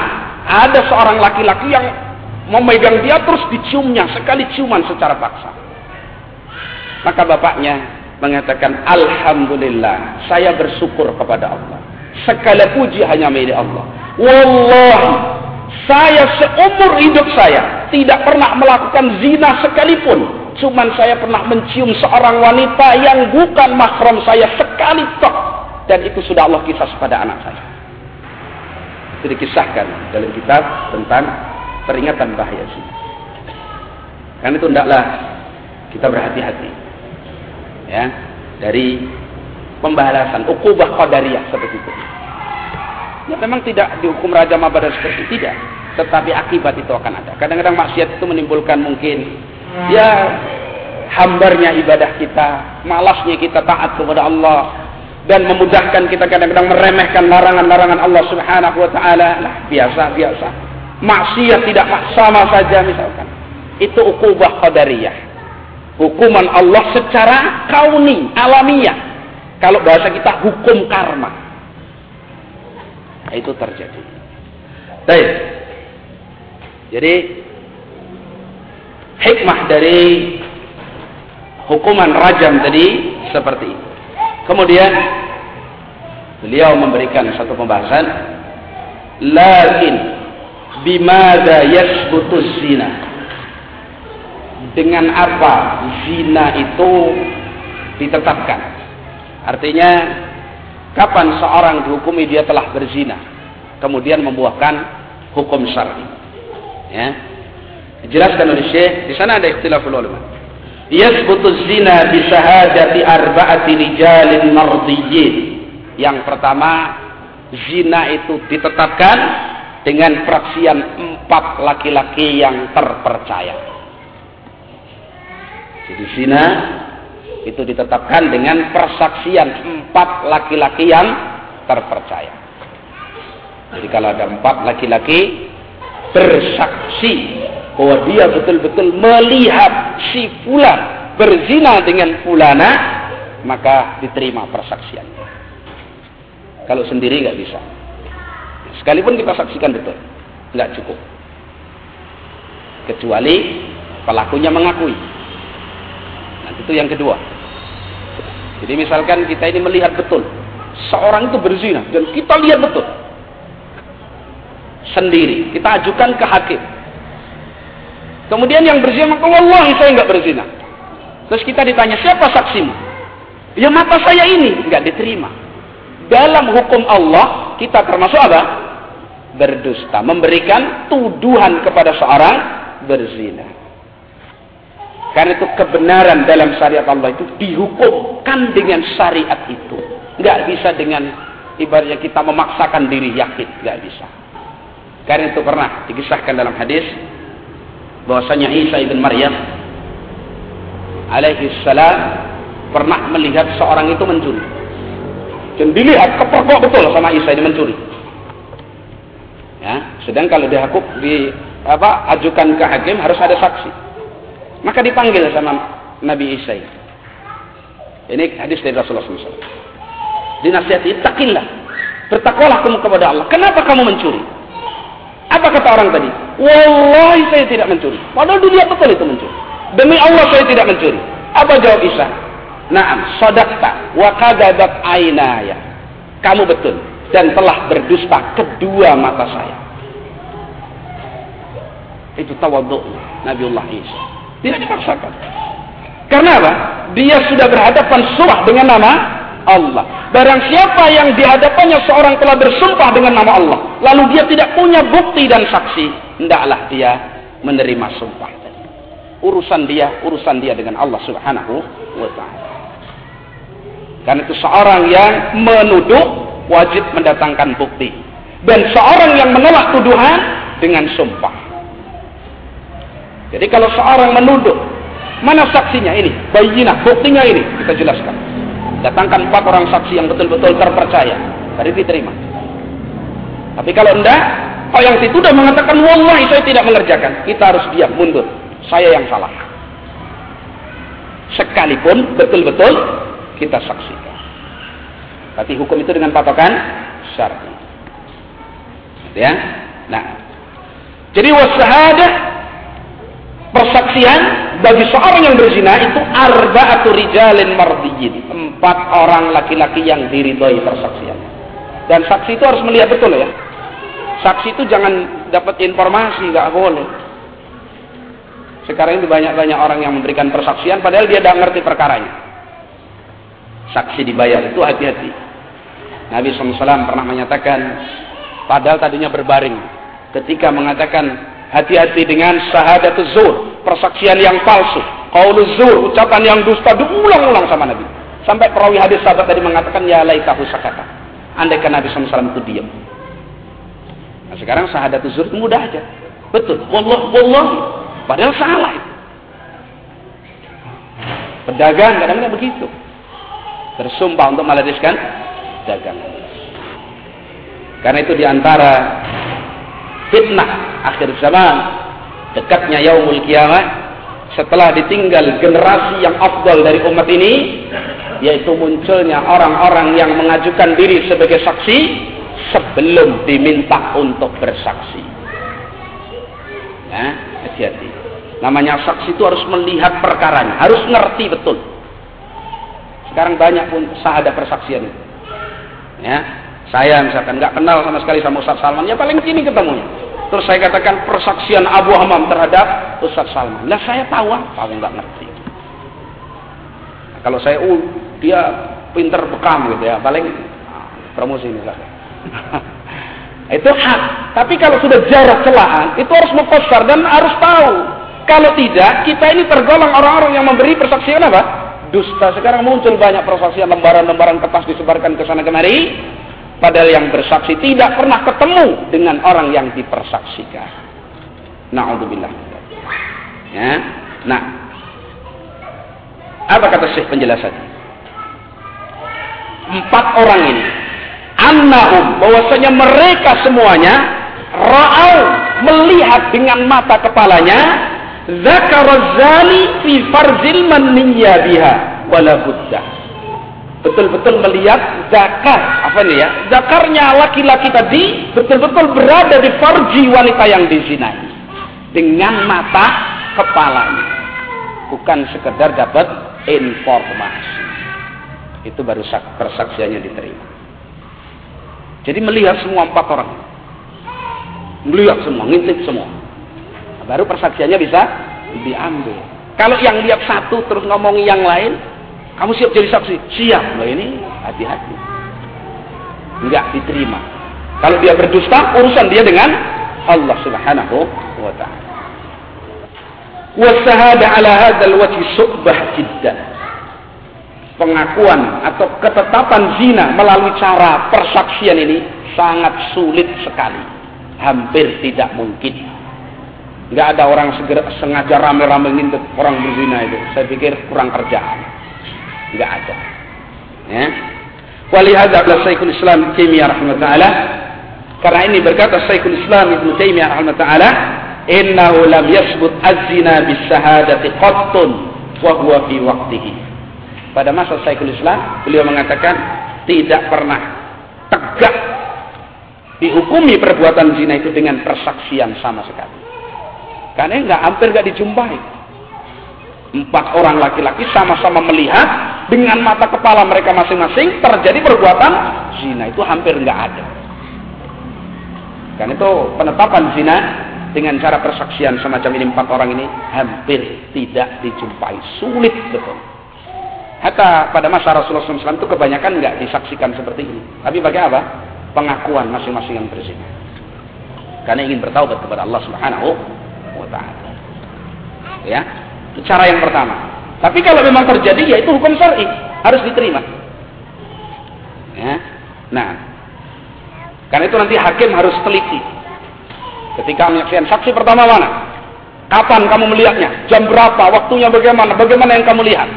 ada seorang laki-laki yang memegang dia terus diciumnya sekali ciuman secara paksa. Maka bapaknya mengatakan Alhamdulillah saya bersyukur kepada Allah. Segala puji hanya milik Allah. Wallahi saya seumur hidup saya tidak pernah melakukan zina sekalipun. Cuman saya pernah mencium seorang wanita yang bukan mahram saya sekali tok. Dan itu sudah Allah kisah pada anak saya. Itu dikisahkan dalam kitab tentang peringatan bahaya sih. Karena itu hendaklah kita berhati-hati. Ya, dari pembalasan ukubah qadariyah seperti itu. Ya memang tidak dihukum raja mabada seperti itu tidak, tetapi akibat itu akan ada. Kadang-kadang maksiat itu menimbulkan mungkin ya hambarnya ibadah kita, malasnya kita taat kepada Allah dan memudahkan kita kadang-kadang meremehkan larangan-larangan Allah Subhanahu wa taala. Lah, biasa biasa maksiat tidak sama saja misalkan. Itu ukubah qadariyah. Hukuman Allah secara kauni, alamiah. Kalau bahasa kita hukum karma. Nah, itu terjadi. Baik. Jadi hikmah dari hukuman rajam tadi seperti itu. Kemudian beliau memberikan satu pembahasan lakin bimada yasbutu zina. Dengan apa zina itu ditetapkan? Artinya kapan seorang dihukumi dia telah berzina kemudian membuahkan hukum syar'i. Ya. Dijelaskan oleh Syekh di sana ada ikhtilaful ulama. Yasbutu zina bi syahadati arba'ati rijalin mardiyyin. Yang pertama zina itu ditetapkan dengan fraksian empat laki-laki yang terpercaya. Jadi zina itu ditetapkan dengan persaksian empat laki-laki yang terpercaya. Jadi kalau ada empat laki-laki bersaksi bahwa dia betul-betul melihat si fulan berzina dengan fulana, maka diterima persaksiannya. Kalau sendiri nggak bisa. Sekalipun kita saksikan betul, nggak cukup. Kecuali pelakunya mengakui. Nah, itu yang kedua. Jadi misalkan kita ini melihat betul seorang itu berzina dan kita lihat betul sendiri, kita ajukan ke hakim. Kemudian yang berzina, maka Allah saya nggak berzina. Terus kita ditanya siapa saksimu? Ya mata saya ini nggak diterima. Dalam hukum Allah kita termasuk apa? Berdusta, memberikan tuduhan kepada seorang berzina. Karena itu kebenaran dalam syariat Allah itu dihukumkan dengan syariat itu. Nggak bisa dengan ibaratnya kita memaksakan diri yakin, nggak bisa. Karena itu pernah dikisahkan dalam hadis bahwasanya Isa ibn Maryam alaihi salam pernah melihat seorang itu mencuri. Dan dilihat kepergok betul sama Isa ini mencuri. Ya, sedang kalau dihakuk di apa ajukan ke hakim harus ada saksi. Maka dipanggil sama Nabi Isa. Ini hadis dari Rasulullah SAW. Dinasihati, takillah. Bertakwalah kamu kepada Allah. Kenapa kamu mencuri? Apa kata orang tadi? Wallahi saya tidak mencuri. Padahal dunia betul itu mencuri. Demi Allah saya tidak mencuri. Apa jawab Isa? Naam, sadaqta wa kadabat ainaya. Kamu betul dan telah berdusta kedua mata saya. Itu tawaduk Nabiullah Isa. Tidak dipaksakan. Karena apa? Dia sudah berhadapan surah dengan nama Allah. Barang siapa yang di hadapannya seorang telah bersumpah dengan nama Allah, lalu dia tidak punya bukti dan saksi, hendaklah dia menerima sumpah. Urusan dia, urusan dia dengan Allah Subhanahu wa taala. Karena itu seorang yang menuduh wajib mendatangkan bukti. Dan seorang yang menolak tuduhan dengan sumpah. Jadi kalau seorang menuduh, mana saksinya ini? Bayinah, buktinya ini. Kita jelaskan. Datangkan empat orang saksi yang betul-betul terpercaya. Tadi diterima. Tapi kalau enggak, oh yang dituduh mengatakan, Wallahi saya tidak mengerjakan. Kita harus diam, mundur. Saya yang salah. Sekalipun betul-betul kita saksikan. Tapi hukum itu dengan patokan syar'i. Ya. Nah. Jadi wasahadah persaksian bagi seorang yang berzina itu arba'atu rijalin mardiyin. Empat orang laki-laki yang diridhoi persaksian. Dan saksi itu harus melihat betul ya. Saksi itu jangan dapat informasi, nggak boleh. Sekarang itu banyak-banyak orang yang memberikan persaksian padahal dia tidak ngerti perkaranya. Saksi dibayar itu hati-hati. Nabi SAW pernah menyatakan, padahal tadinya berbaring. Ketika mengatakan Hati-hati dengan syahadat zur, persaksian yang palsu. Qauluz zur, ucapan yang dusta diulang-ulang sama Nabi. Sampai perawi hadis sahabat tadi mengatakan ya laitahu sakata. Andaikan Nabi SAW itu diam. Nah, sekarang syahadat zur itu mudah aja. Betul. Wallah, wallah. Padahal salah itu. Pedagang kadang-kadang begitu. Tersumpah untuk meladiskan dagangan. Karena itu di antara fitnah akhir zaman dekatnya yaumul kiamat setelah ditinggal generasi yang afdal dari umat ini yaitu munculnya orang-orang yang mengajukan diri sebagai saksi sebelum diminta untuk bersaksi. Ya hati-hati. Namanya saksi itu harus melihat perkaranya harus ngerti betul sekarang banyak pun sahada persaksian itu ya saya misalkan nggak kenal sama sekali sama Ustaz Salman, ya paling sini ketemunya. Terus saya katakan persaksian Abu Hamam terhadap Ustaz Salman. Lah saya tahu apa, nggak ngerti. Nah, kalau saya, uh, dia pinter bekam gitu ya, paling nah, promosi lah. *laughs* itu hak. Tapi kalau sudah jarak celaan, itu harus mengkosar dan harus tahu. Kalau tidak, kita ini tergolong orang-orang yang memberi persaksian apa? Dusta. Sekarang muncul banyak persaksian lembaran-lembaran kertas disebarkan ke sana kemari Padahal yang bersaksi tidak pernah ketemu dengan orang yang dipersaksikan. Na'udzubillah. Ya. Nah. Apa kata Syekh penjelasan? Empat orang ini. Annahum. bahwasanya mereka semuanya. Ra'au. Melihat dengan mata kepalanya. Zakarazani fi farzil man biha. Wala buddha betul-betul melihat zakar apa ini ya? Zakarnya laki-laki tadi betul-betul berada di farji wanita yang dizinai. Dengan mata kepalanya. Bukan sekedar dapat informasi. Itu baru persaksiannya diterima. Jadi melihat semua empat orang. Melihat semua ngintip semua baru persaksiannya bisa diambil kalau yang lihat satu terus ngomong yang lain kamu siap jadi saksi? Siap. Loh ini hati-hati. Enggak diterima. Kalau dia berdusta, urusan dia dengan Allah Subhanahu wa taala. Wasahada ala hadzal wajhi su'bah jiddan. Pengakuan atau ketetapan zina melalui cara persaksian ini sangat sulit sekali. Hampir tidak mungkin. Enggak ada orang segera, sengaja rame-rame ngintip orang berzina itu. Saya pikir kurang kerjaan. Nggak ada. Ya. Walihada Syekhul Islam Taimiyah rahimahullah karena ini berkata Syekhul Islam Ibnu Taimiyah rahimahullah innahu lam yasbut az-zina bis-shahadati qattun wa huwa fi waqtihi. Pada masa Syekhul Islam, beliau mengatakan tidak pernah tegak dihukumi perbuatan zina itu dengan persaksian sama sekali. Karena enggak hampir enggak dijumpai. Empat orang laki-laki sama-sama melihat dengan mata kepala mereka masing-masing terjadi perbuatan zina itu hampir enggak ada. Karena itu penetapan zina dengan cara persaksian semacam ini empat orang ini hampir tidak dijumpai, sulit betul. Hatta pada masa Rasulullah SAW itu kebanyakan nggak disaksikan seperti ini. Tapi pakai apa? Pengakuan masing-masing yang berzina. Karena ingin bertaubat kepada Allah Subhanahu wa taala. Ya, itu cara yang pertama. Tapi kalau memang terjadi ya itu hukum syar'i, harus diterima. Ya. Nah, karena itu nanti hakim harus teliti Ketika menyaksikan saksi pertama mana? Kapan kamu melihatnya? Jam berapa? Waktunya bagaimana? Bagaimana yang kamu lihat?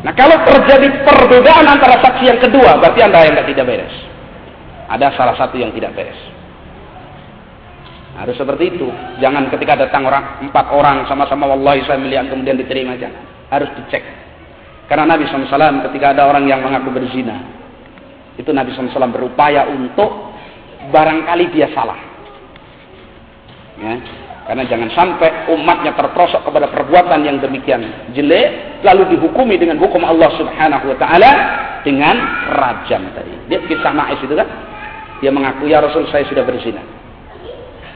Nah kalau terjadi perbedaan antara saksi yang kedua, berarti anda yang tidak beres. Ada salah satu yang tidak beres. Harus seperti itu. Jangan ketika datang orang empat orang sama-sama wallahi saya melihat kemudian diterima aja. Harus dicek. Karena Nabi SAW ketika ada orang yang mengaku berzina, itu Nabi SAW berupaya untuk barangkali dia salah. Ya. Karena jangan sampai umatnya terprosok kepada perbuatan yang demikian jelek, lalu dihukumi dengan hukum Allah Subhanahu wa taala dengan rajam tadi. Dia kisah Ma'is itu kan? Dia mengaku, "Ya Rasul, saya sudah berzina."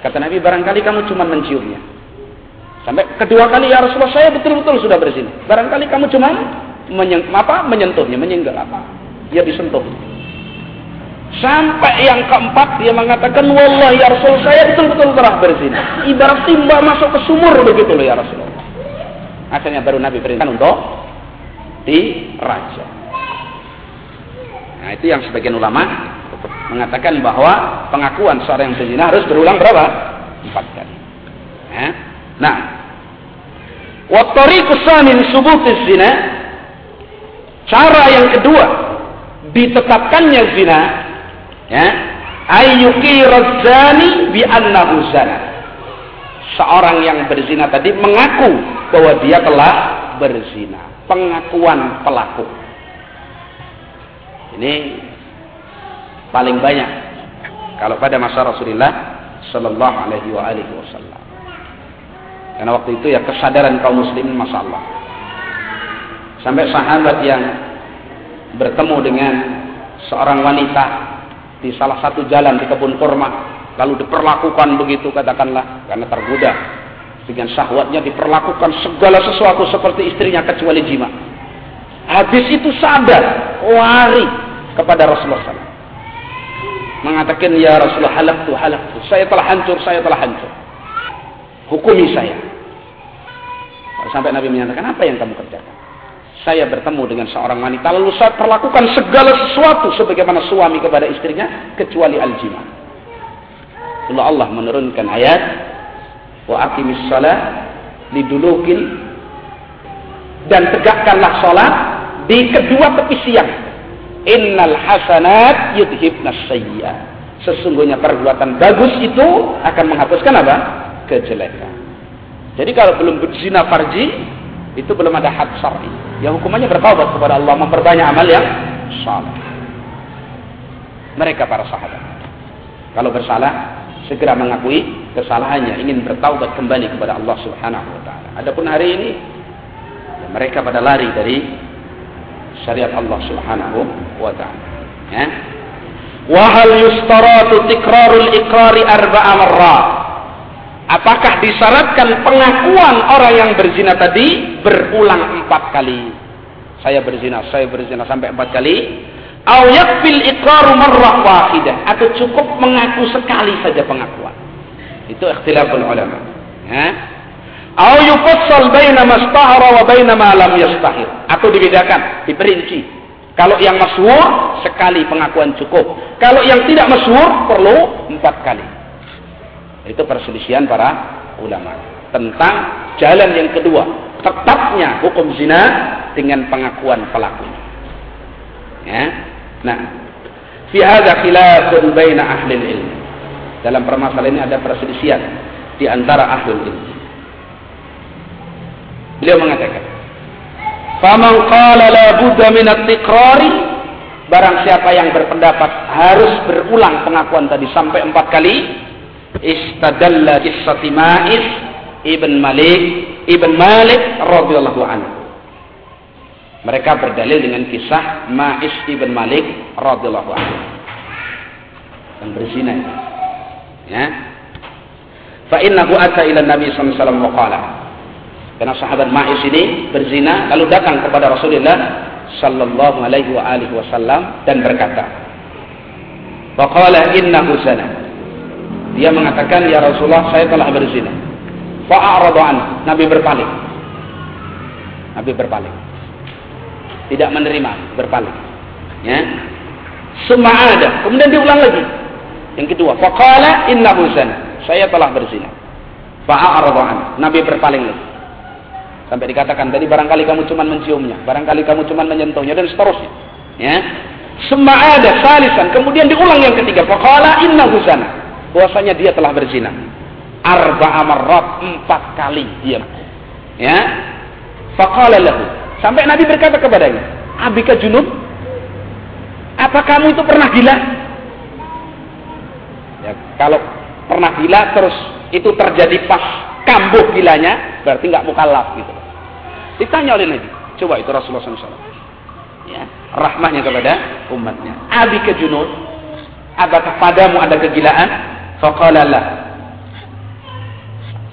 Kata Nabi, "Barangkali kamu cuma menciumnya." Sampai kedua kali, "Ya Rasulullah, saya betul-betul sudah berzina." Barangkali kamu cuma menyentuh apa? menyentuhnya, menyinggah apa? Dia disentuh. Sampai yang keempat dia mengatakan wallahi ya Rasul saya betul-betul telah berzina. Ibarat timba masuk ke sumur begitu loh ya Rasulullah. Akhirnya baru Nabi perintahkan untuk diraja. Nah itu yang sebagian ulama mengatakan bahwa pengakuan seorang yang berzina harus berulang berapa? Empat kali. Nah, waktu kusamin subuh zina. Cara yang kedua ditetapkannya zina ya ayyuki razani bi annahu seorang yang berzina tadi mengaku bahwa dia telah berzina. Pengakuan pelaku. Ini paling banyak kalau pada masa Rasulullah sallallahu alaihi wasallam. Karena waktu itu ya kesadaran kaum muslimin masalah sampai sahabat yang bertemu dengan seorang wanita di salah satu jalan di kebun kurma lalu diperlakukan begitu katakanlah karena tergoda dengan syahwatnya diperlakukan segala sesuatu seperti istrinya kecuali jima. Habis itu sadar wari kepada Rasulullah mengatakan ya Rasulullah halaktu halaktu saya telah hancur saya telah hancur hukumi saya sampai Nabi menyatakan apa yang kamu kerjakan saya bertemu dengan seorang wanita lalu saya perlakukan segala sesuatu sebagaimana suami kepada istrinya kecuali al-jima. Lalu Allah menurunkan ayat wa aqimis shalah lidulukin dan tegakkanlah salat di kedua tepi siang. Innal hasanat yudhibnas sayyi'at. Sesungguhnya perbuatan bagus itu akan menghapuskan apa? kejelekan. Jadi kalau belum berzina farji, itu belum ada had syar'i. Ya hukumannya bertaubat kepada Allah, memperbanyak amal yang saleh. Mereka para sahabat. Kalau bersalah, segera mengakui kesalahannya, ingin bertaubat kembali kepada Allah Subhanahu wa taala. Adapun hari ini ya mereka pada lari dari syariat Allah Subhanahu wa taala. Ya. Wa hal yustaratu tikrarul iqrari arba'a marrat? Apakah disyaratkan pengakuan orang yang berzina tadi berulang empat kali? Saya berzina, saya berzina sampai empat kali. Au yakfil iqraru marrah wahidah atau cukup mengaku sekali saja pengakuan. Itu ikhtilaful ulama. Ya. Au yufassal baina mastahara wa baina ma lam yastahir. Atau dibedakan, diperinci. Kalau yang masyhur sekali pengakuan cukup. Kalau yang tidak masyhur perlu empat kali. Itu perselisihan para ulama tentang jalan yang kedua, tetapnya hukum zina dengan pengakuan pelaku. Ya. Nah, fi hadza khilafun baina ahli ilmi. Dalam permasalahan ini ada perselisihan di antara ahli ilmu. Beliau mengatakan, Faman qala la budda min at-tikrari barang siapa yang berpendapat harus berulang pengakuan tadi sampai empat kali istadalla kisati Ma'is ibn Malik ibn Malik radhiyallahu anhu. Mereka berdalil dengan kisah Ma'is ibn Malik radhiyallahu anhu. Yang berzina ya. Fa innahu ata ila Nabi sallallahu alaihi wasallam wa karena sahabat Ma'is ini berzina lalu datang kepada Rasulullah sallallahu alaihi wa alihi wasallam dan berkata, "Faqala innahu zina." Dia mengatakan, "Ya Rasulullah, saya telah berzina." Fa'aradu an. Nabi berpaling. Nabi berpaling. Tidak menerima, berpaling. Ya. Semua ada. Kemudian diulang lagi. Yang kedua, faqala innahu zina. Saya telah berzina. Fa'aradu an. Nabi berpaling lagi. Sampai dikatakan tadi barangkali kamu cuma menciumnya, barangkali kamu cuma menyentuhnya dan seterusnya. Ya. Semua ada salisan. Kemudian diulang yang ketiga. Faqala inna husana. Bahwasanya dia telah berzina. Arba amarrat empat kali dia. Ya. Faqala lahu. Sampai Nabi berkata kepadanya, Abika junub? Apa kamu itu pernah gila? Ya, kalau pernah gila terus itu terjadi pas kambuh gilanya, berarti nggak mukallaf gitu. Ditanya oleh Nabi. Coba itu Rasulullah SAW. Ya, rahmahnya kepada umatnya. Abi kejunud. Apakah padamu ada kegilaan? Faqalalah.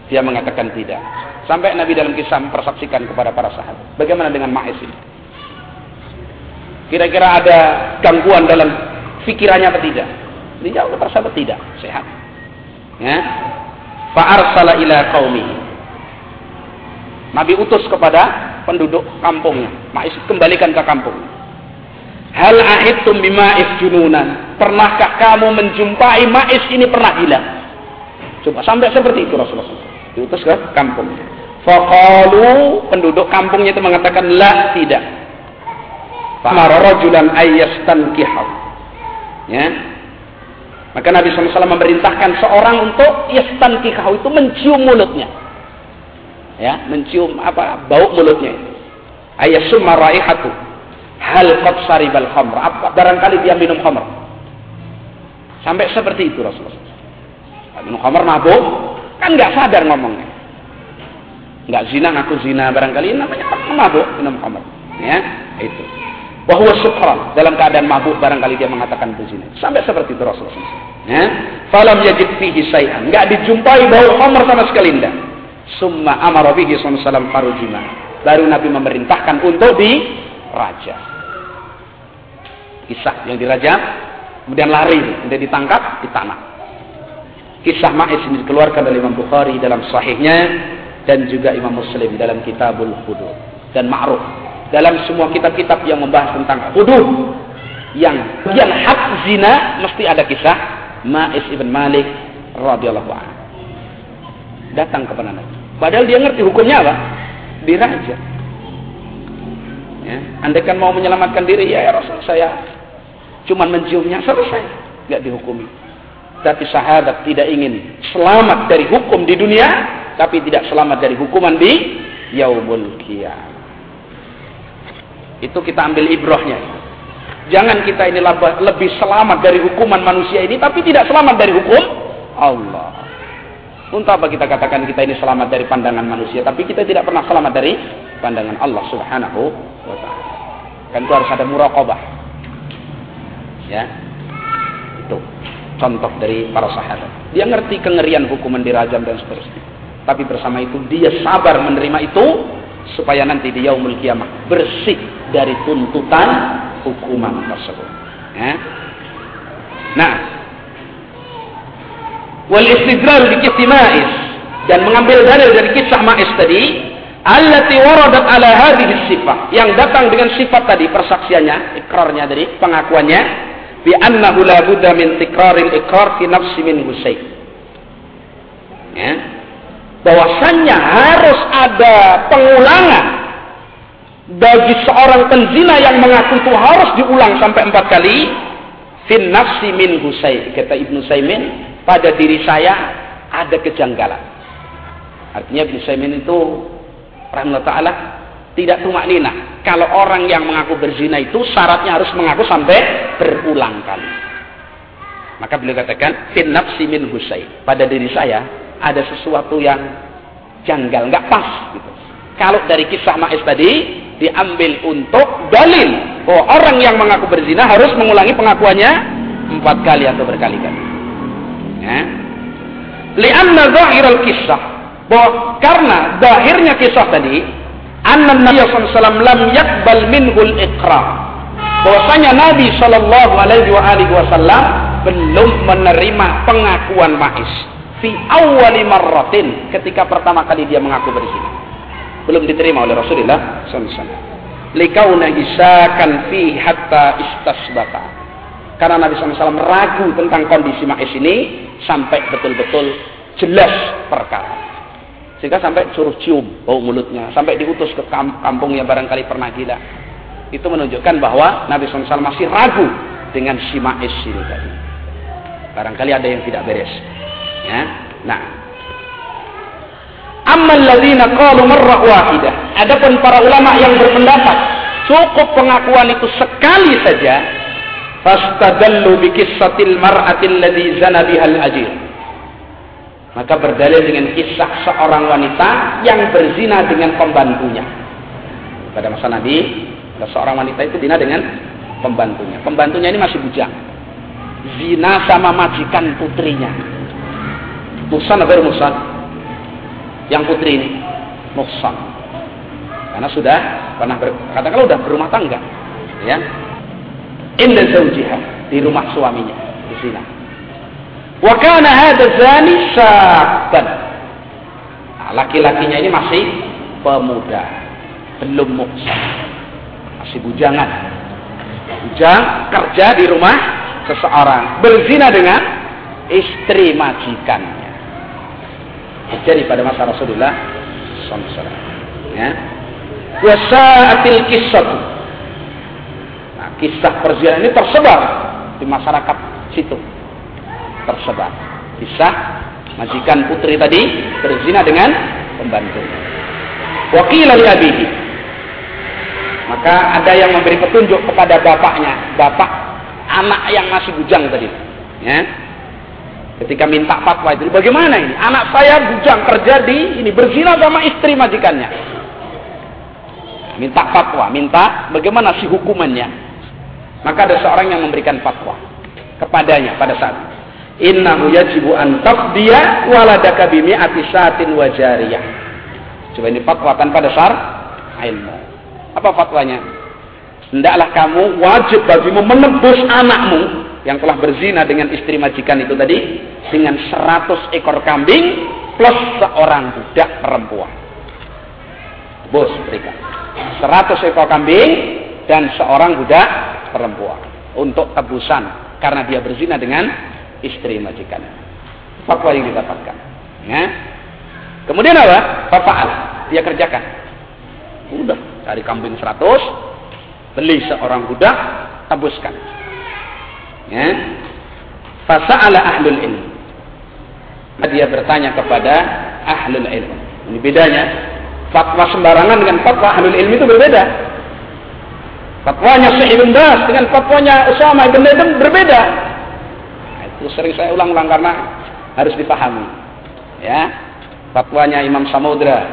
Dia mengatakan tidak. Sampai Nabi dalam kisah mempersaksikan kepada para sahabat. Bagaimana dengan Ma'is ini? Kira-kira ada gangguan dalam fikirannya atau tidak? Dijawab oleh para sahabat tidak. Sehat. Ya. Fa'arsala ila qaumihi Nabi utus kepada penduduk kampungnya. Ma'is kembalikan ke kampung. Hal ahidtum bima'is jununan. Pernahkah kamu menjumpai Ma'is ini pernah gila? Coba sampai seperti itu Rasulullah Diutus ke kampung. Faqalu penduduk kampungnya itu mengatakan la tidak. Fa'amara rajulan ayyastankihau. Ya. Maka Nabi SAW memerintahkan seorang untuk yastankihau itu mencium mulutnya ya mencium apa bau mulutnya. Itu ayasumma raihatu. Hal qad saribal khamr. Apa barangkali dia minum khamr. Sampai seperti itu Rasulullah minum khamr mabuk kan nggak sadar ngomongnya. Nggak zina ngaku zina barangkali. Namanya mabuk minum khamr. Ya itu. Bahwa sukran dalam keadaan mabuk barangkali dia mengatakan berzina sampai seperti itu Rasulullah ya. Falam yajid fihi say'an nggak dijumpai bau khamr sama sekali enggak Summa amara bihi sallallahu farujima. Baru Nabi memerintahkan untuk diraja. Kisah yang dirajam, kemudian lari, kemudian ditangkap di tanah. Kisah Ma'is ini dikeluarkan oleh Imam Bukhari dalam sahihnya dan juga Imam Muslim dalam Kitabul Hudud dan ma'ruf dalam semua kitab-kitab yang membahas tentang hudud yang bagian hak zina mesti ada kisah Ma'is ibn Malik radhiyallahu anhu datang kepada Nabi Padahal dia ngerti hukumnya apa? Diraja. Ya. Andai kan mau menyelamatkan diri, ya, ya Rasul saya cuma menciumnya selesai, nggak dihukumi. Tapi sahabat tidak ingin selamat dari hukum di dunia, tapi tidak selamat dari hukuman di yaumul qiyamah. Itu kita ambil ibrohnya. Jangan kita ini lebih selamat dari hukuman manusia ini, tapi tidak selamat dari hukum Allah. Untuk apa kita katakan kita ini selamat dari pandangan manusia, tapi kita tidak pernah selamat dari pandangan Allah Subhanahu wa taala. Kan itu harus ada muraqabah. Ya. Itu contoh dari para sahabat. Dia ngerti kengerian hukuman dirajam dan seterusnya. Tapi bersama itu dia sabar menerima itu supaya nanti di yaumul kiamah bersih dari tuntutan hukuman tersebut. Ya. Nah, wal istidlal bi Ma'is. Dan mengambil dalil dari kisah Ma'is tadi allati waradat ala hadhihi sifat yang datang dengan sifat tadi persaksiannya ikrarnya dari pengakuannya bi annahu la budda min tikraril ikrar fi nafsi min husayn ya. Bahwasannya harus ada pengulangan bagi seorang penzina yang mengaku itu harus diulang sampai empat kali fin nafsi min husayn kata Ibnu Saimin pada diri saya ada kejanggalan. Artinya Ibn Saimin itu rahmatullah ta'ala Tidak tumak nina. Kalau orang yang mengaku berzina itu syaratnya harus mengaku sampai berulang kali. Maka beliau katakan, fin nafsi min. Pada diri saya ada sesuatu yang janggal, nggak pas gitu. Kalau dari kisah Ma'is tadi diambil untuk dalil bahwa orang yang mengaku berzina harus mengulangi pengakuannya empat kali atau berkali-kali. Ya. Lianna zahiral kisah bahwa karena zahirnya kisah tadi anna Nabi SAW lam yakbal minhul iqrar. Bahwasanya Nabi Shallallahu Alaihi Wasallam belum menerima pengakuan Ma'is fi awwali marratin ketika pertama kali dia mengaku berzina. Belum diterima oleh Rasulullah SAW. Likauna hisakan fi hatta istasbata. Karena Nabi SAW ragu tentang kondisi Ma'is ini sampai betul-betul jelas perkara. Sehingga sampai suruh cium bau mulutnya. Sampai diutus ke kampung yang barangkali pernah gila. Itu menunjukkan bahwa Nabi SAW masih ragu dengan si Ma'is ini tadi. Barangkali ada yang tidak beres. Ya. Nah. Ammal ladzina qalu marrah wahidah. Adapun para ulama yang berpendapat cukup pengakuan itu sekali saja fastadallu bi qissatil mar'atil ladzi zana bihal ajir maka berdalil dengan kisah seorang wanita yang berzina dengan pembantunya. Pada masa Nabi, ada seorang wanita itu zina dengan pembantunya. Pembantunya ini masih bujang. Zina sama majikan putrinya. Musan atau Musan? Yang putri ini. Musan. Karena sudah pernah ber, katakanlah sudah berumah tangga. Ya. Indah zaujiha. Di rumah suaminya. Di zina Wa kana zani. Nah, laki-lakinya ini masih pemuda, belum muksan. Masih bujangan. Bujang kerja di rumah seseorang, berzina dengan istri majikannya. Jadi pada masa Rasulullah SAW. Ya. Wasa'atil kisah. Nah, kisah perzinahan ini tersebar di masyarakat situ tersebar. Kisah majikan putri tadi berzina dengan pembantu. Wakil li abihi. Maka ada yang memberi petunjuk kepada bapaknya, bapak anak yang masih bujang tadi. Ya. Ketika minta fatwa itu, bagaimana ini? Anak saya bujang kerja di ini berzina sama istri majikannya. Minta fatwa, minta bagaimana sih hukumannya? Maka ada seorang yang memberikan fatwa kepadanya pada saat itu innahu yajibu an tafdiya waladaka bimi atisatin wajariyah. Coba ini fatwa tanpa dasar ilmu. Apa fatwanya? Hendaklah kamu wajib bagimu menebus anakmu yang telah berzina dengan istri majikan itu tadi dengan 100 ekor kambing plus seorang budak perempuan. Bos berikan. 100 ekor kambing dan seorang budak perempuan untuk tebusan karena dia berzina dengan istri majikan. Fatwa yang didapatkan. Ya. Kemudian apa? Fafa'al. Dia kerjakan. Udah, cari kambing 100, beli seorang budak, tabuskan. Ya. Fasa'ala ahlul ilm. Dia bertanya kepada ahlul ilm. Ini bedanya. Fatwa sembarangan dengan fatwa ahlul ilm itu berbeda. Fatwanya Syekh Ibn Das dengan fatwanya Usama Ibn Laden berbeda. Itu sering saya ulang-ulang karena harus dipahami. Ya. Fatwanya Imam Samudra.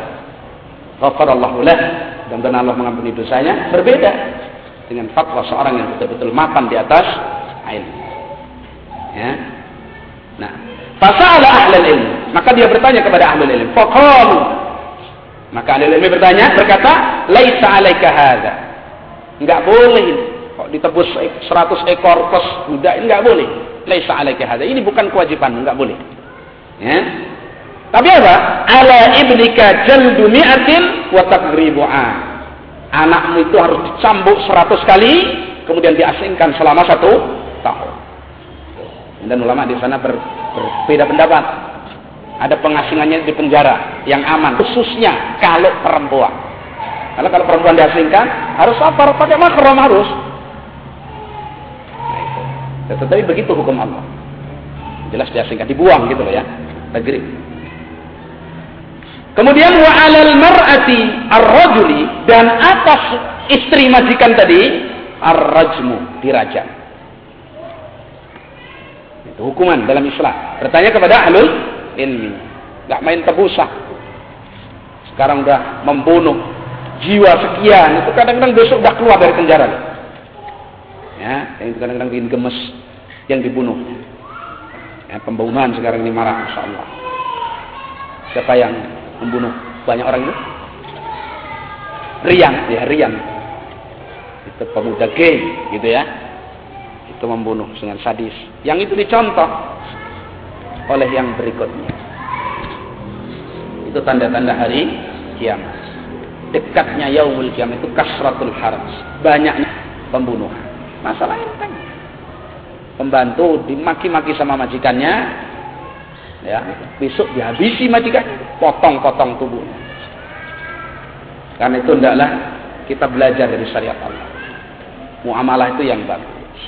Ghafarallahu lah. Dan benar Allah mengampuni dosanya. Berbeda dengan fatwa seorang yang betul-betul mapan di atas ilmu. Ya. Nah, fasala ahlul ilmu. Maka dia bertanya kepada ahlul ilmu. Faqalu. Maka ahlul ilmu bertanya, berkata, "Laisa 'alaika hadza." Enggak boleh Kok ditebus 100 ekor plus budak, enggak boleh laisa alaika hadza. Ini bukan kewajiban, enggak boleh. Ya. Tapi apa? Ala ibnika jaldu mi'atin wa taqribu Anakmu itu harus dicambuk 100 kali, kemudian diasingkan selama satu tahun. Dan ulama di sana ber, berbeda pendapat. Ada pengasingannya di penjara yang aman, khususnya kalau perempuan. Karena kalau perempuan diasingkan, harus sabar, pakai makrom harus. Tetapi begitu hukum Allah. Jelas dia singkat dibuang gitu loh ya. Negeri. Kemudian wa 'alal mar'ati ar-rajuli dan atas istri majikan tadi ar-rajmu dirajam. Itu hukuman dalam Islam. Bertanya kepada ahlul ilmi. Enggak main tebusan. Sekarang udah membunuh jiwa sekian, itu kadang-kadang besok udah keluar dari penjara. Ya, yang kadang-kadang bikin gemes yang dibunuh. Ya, pembunuhan sekarang ini marah, Masya Allah. Siapa yang membunuh banyak orang itu? Rian, ya Rian. Itu pemuda gay, gitu ya. Itu membunuh dengan sadis. Yang itu dicontoh oleh yang berikutnya. Itu tanda-tanda hari kiamat. Dekatnya yaumul kiamat itu kasratul haraj. Banyaknya pembunuhan. Masalah kan pembantu dimaki-maki sama majikannya. Ya besok dihabisi majikannya. Potong-potong tubuhnya. Karena itu hendaklah kita belajar dari syariat Allah. Muamalah itu yang bagus.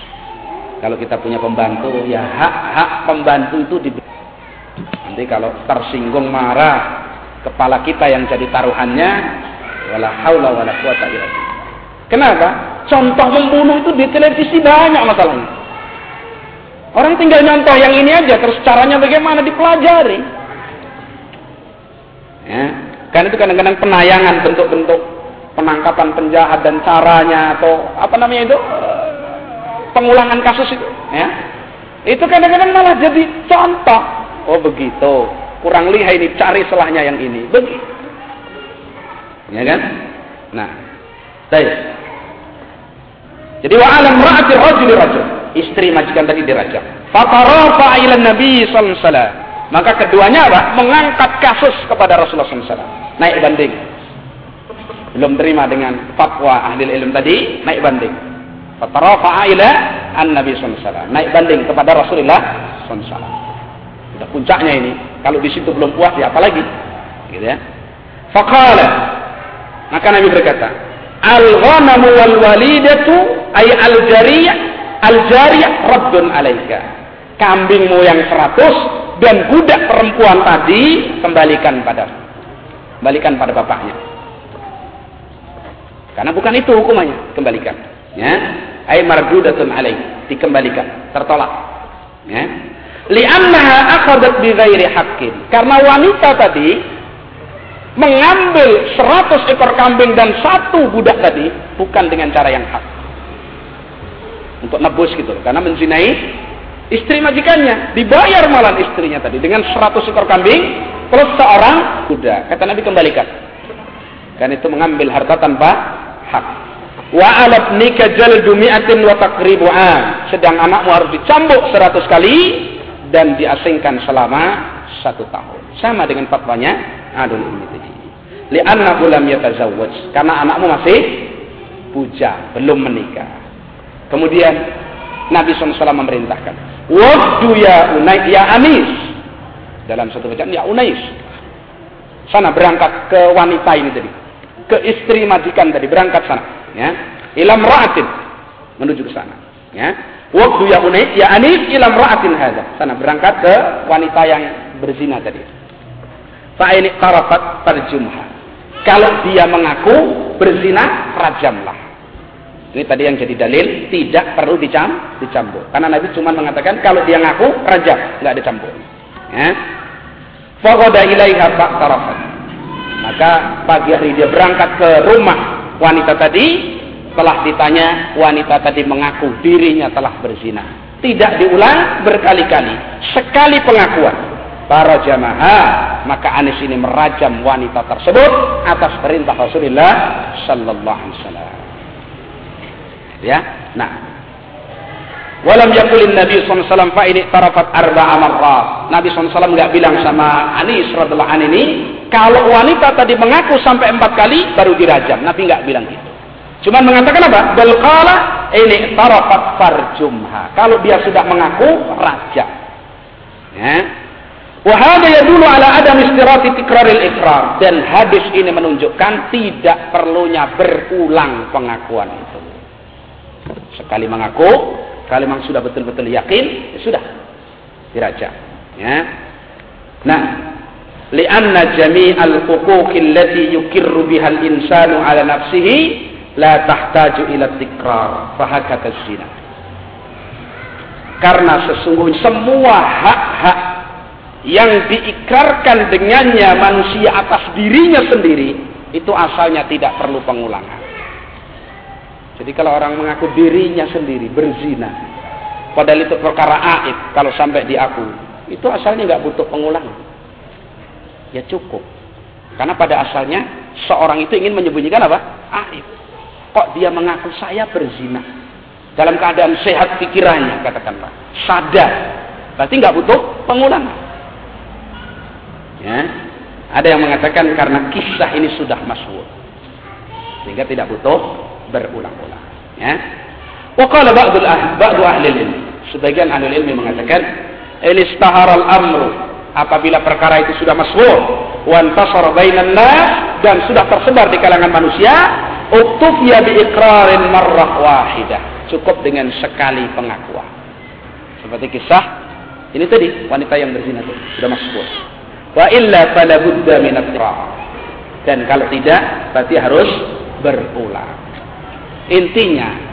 Kalau kita punya pembantu ya hak-hak pembantu itu di nanti kalau tersinggung marah kepala kita yang jadi taruhannya wala haula wala quwata illa Kenapa? Contoh membunuh itu di televisi banyak masalahnya. Orang tinggal nyontoh yang ini aja, terus caranya bagaimana dipelajari. Ya, kan itu kadang-kadang penayangan bentuk-bentuk penangkapan penjahat dan caranya atau apa namanya itu eh, pengulangan kasus itu, ya. Itu kadang-kadang malah jadi contoh. Oh begitu, kurang lihai ini cari selahnya yang ini, begitu. Ya kan? Nah, baik. Jadi wa alam ra'ati rajul rajul istri majikan tadi dirajam. Fatarafa ila Nabi sallallahu alaihi Maka keduanya apa? Mengangkat kasus kepada Rasulullah SAW. Naik banding. Belum terima dengan fatwa ahli ilmu tadi, naik banding. Fatarafa ila an Nabi SAW. Naik banding kepada Rasulullah SAW. Sudah puncaknya ini. Kalau di situ belum puas, ya apalagi? Gitu ya. Faqala. Maka Nabi berkata, Al-ghanamu wal walidatu ay al-jariyah Al-jariyah raddun alaika. Kambingmu yang seratus dan budak perempuan tadi kembalikan pada kembalikan pada bapaknya. Karena bukan itu hukumannya, kembalikan. Ya. Ai mardudatun alaik, dikembalikan, tertolak. Ya. Li'annaha akhadat bi ghairi haqqin. Karena wanita tadi mengambil seratus ekor kambing dan satu budak tadi bukan dengan cara yang hak. Untuk nebus gitu karena menzinai istri majikannya. Dibayar malah istrinya tadi dengan 100 ekor kambing plus seorang kuda kata Nabi kembalikan. Kan itu mengambil harta tanpa hak. Wa alat nikah jaldu mi'atin wa sedang anakmu harus dicambuk 100 kali dan diasingkan selama satu tahun. Sama dengan fatwanya adul ini tadi li'annahu lam yatazawwaj karena anakmu masih bujang belum menikah Kemudian Nabi SAW memerintahkan, Waktu ya Unais, ya Anis. Dalam satu bacaan, ya Unais. Sana berangkat ke wanita ini tadi. Ke istri majikan tadi, berangkat sana. Ya. Ilam ra'atin. Menuju ke sana. Ya. Waktu ya Unais, ya Anis, ilam ra'atin hada. Sana berangkat ke wanita yang berzina tadi. Fa'ini qarafat tarjumha. Kalau dia mengaku berzina, rajamlah. Ini tadi yang jadi dalil tidak perlu dicam, dicampur. Karena Nabi cuma mengatakan kalau dia ngaku raja nggak dicampur. Ya. Fakoda ilaiha tarafat. Maka pagi hari dia berangkat ke rumah wanita tadi. Telah ditanya wanita tadi mengaku dirinya telah berzina. Tidak diulang berkali-kali. Sekali pengakuan. Para jamaah maka Anis ini merajam wanita tersebut atas perintah Rasulullah Sallallahu Alaihi Wasallam. Ya. Nah. Walam yakulin Nabi SAW fa ini tarafat arba amarrat. Nabi SAW nggak bilang sama Anis radhiallahu an ini, kalau wanita tadi mengaku sampai empat kali baru dirajam. Nabi nggak bilang gitu. Cuma mengatakan apa? Belkala ini tarafat farjumha. Kalau dia sudah mengaku raja. Ya. Wahada ya dulu ala adam istirati tikraril ikrar. Dan hadis ini menunjukkan tidak perlunya berulang pengakuan itu. Sekali mengaku, kalau memang sudah betul-betul yakin, ya sudah dirajam. Ya. Nah, Lianna jami'al huquqi allati yukirru biha al-insanu ala nafsihi la tahtaju ila tikrar. Fahakaka zina. Karena sesungguhnya semua hak-hak yang diikrarkan dengannya manusia atas dirinya sendiri itu asalnya tidak perlu pengulangan. Jadi kalau orang mengaku dirinya sendiri berzina, padahal itu perkara aib kalau sampai diaku, itu asalnya nggak butuh pengulangan ya cukup. Karena pada asalnya seorang itu ingin menyembunyikan apa? Aib. Kok dia mengaku saya berzina? Dalam keadaan sehat pikirannya, katakanlah. Sadar. Berarti nggak butuh pengulangan. Ya. Ada yang mengatakan karena kisah ini sudah masyhur. Sehingga tidak butuh berulang-ulang. Ya. Waqala ba'dul ah, ba'du ahli. Sebagian ahli ilmi mengatakan, "In istahara al-amru apabila perkara itu sudah masyhur wan tasara bainan dan sudah tersebar di kalangan manusia uktufiya bi iqrarin marrah wahidah cukup dengan sekali pengakuan seperti kisah ini tadi wanita yang berzina itu sudah masyhur wa illa fala budda min dan kalau tidak berarti harus berulang intinya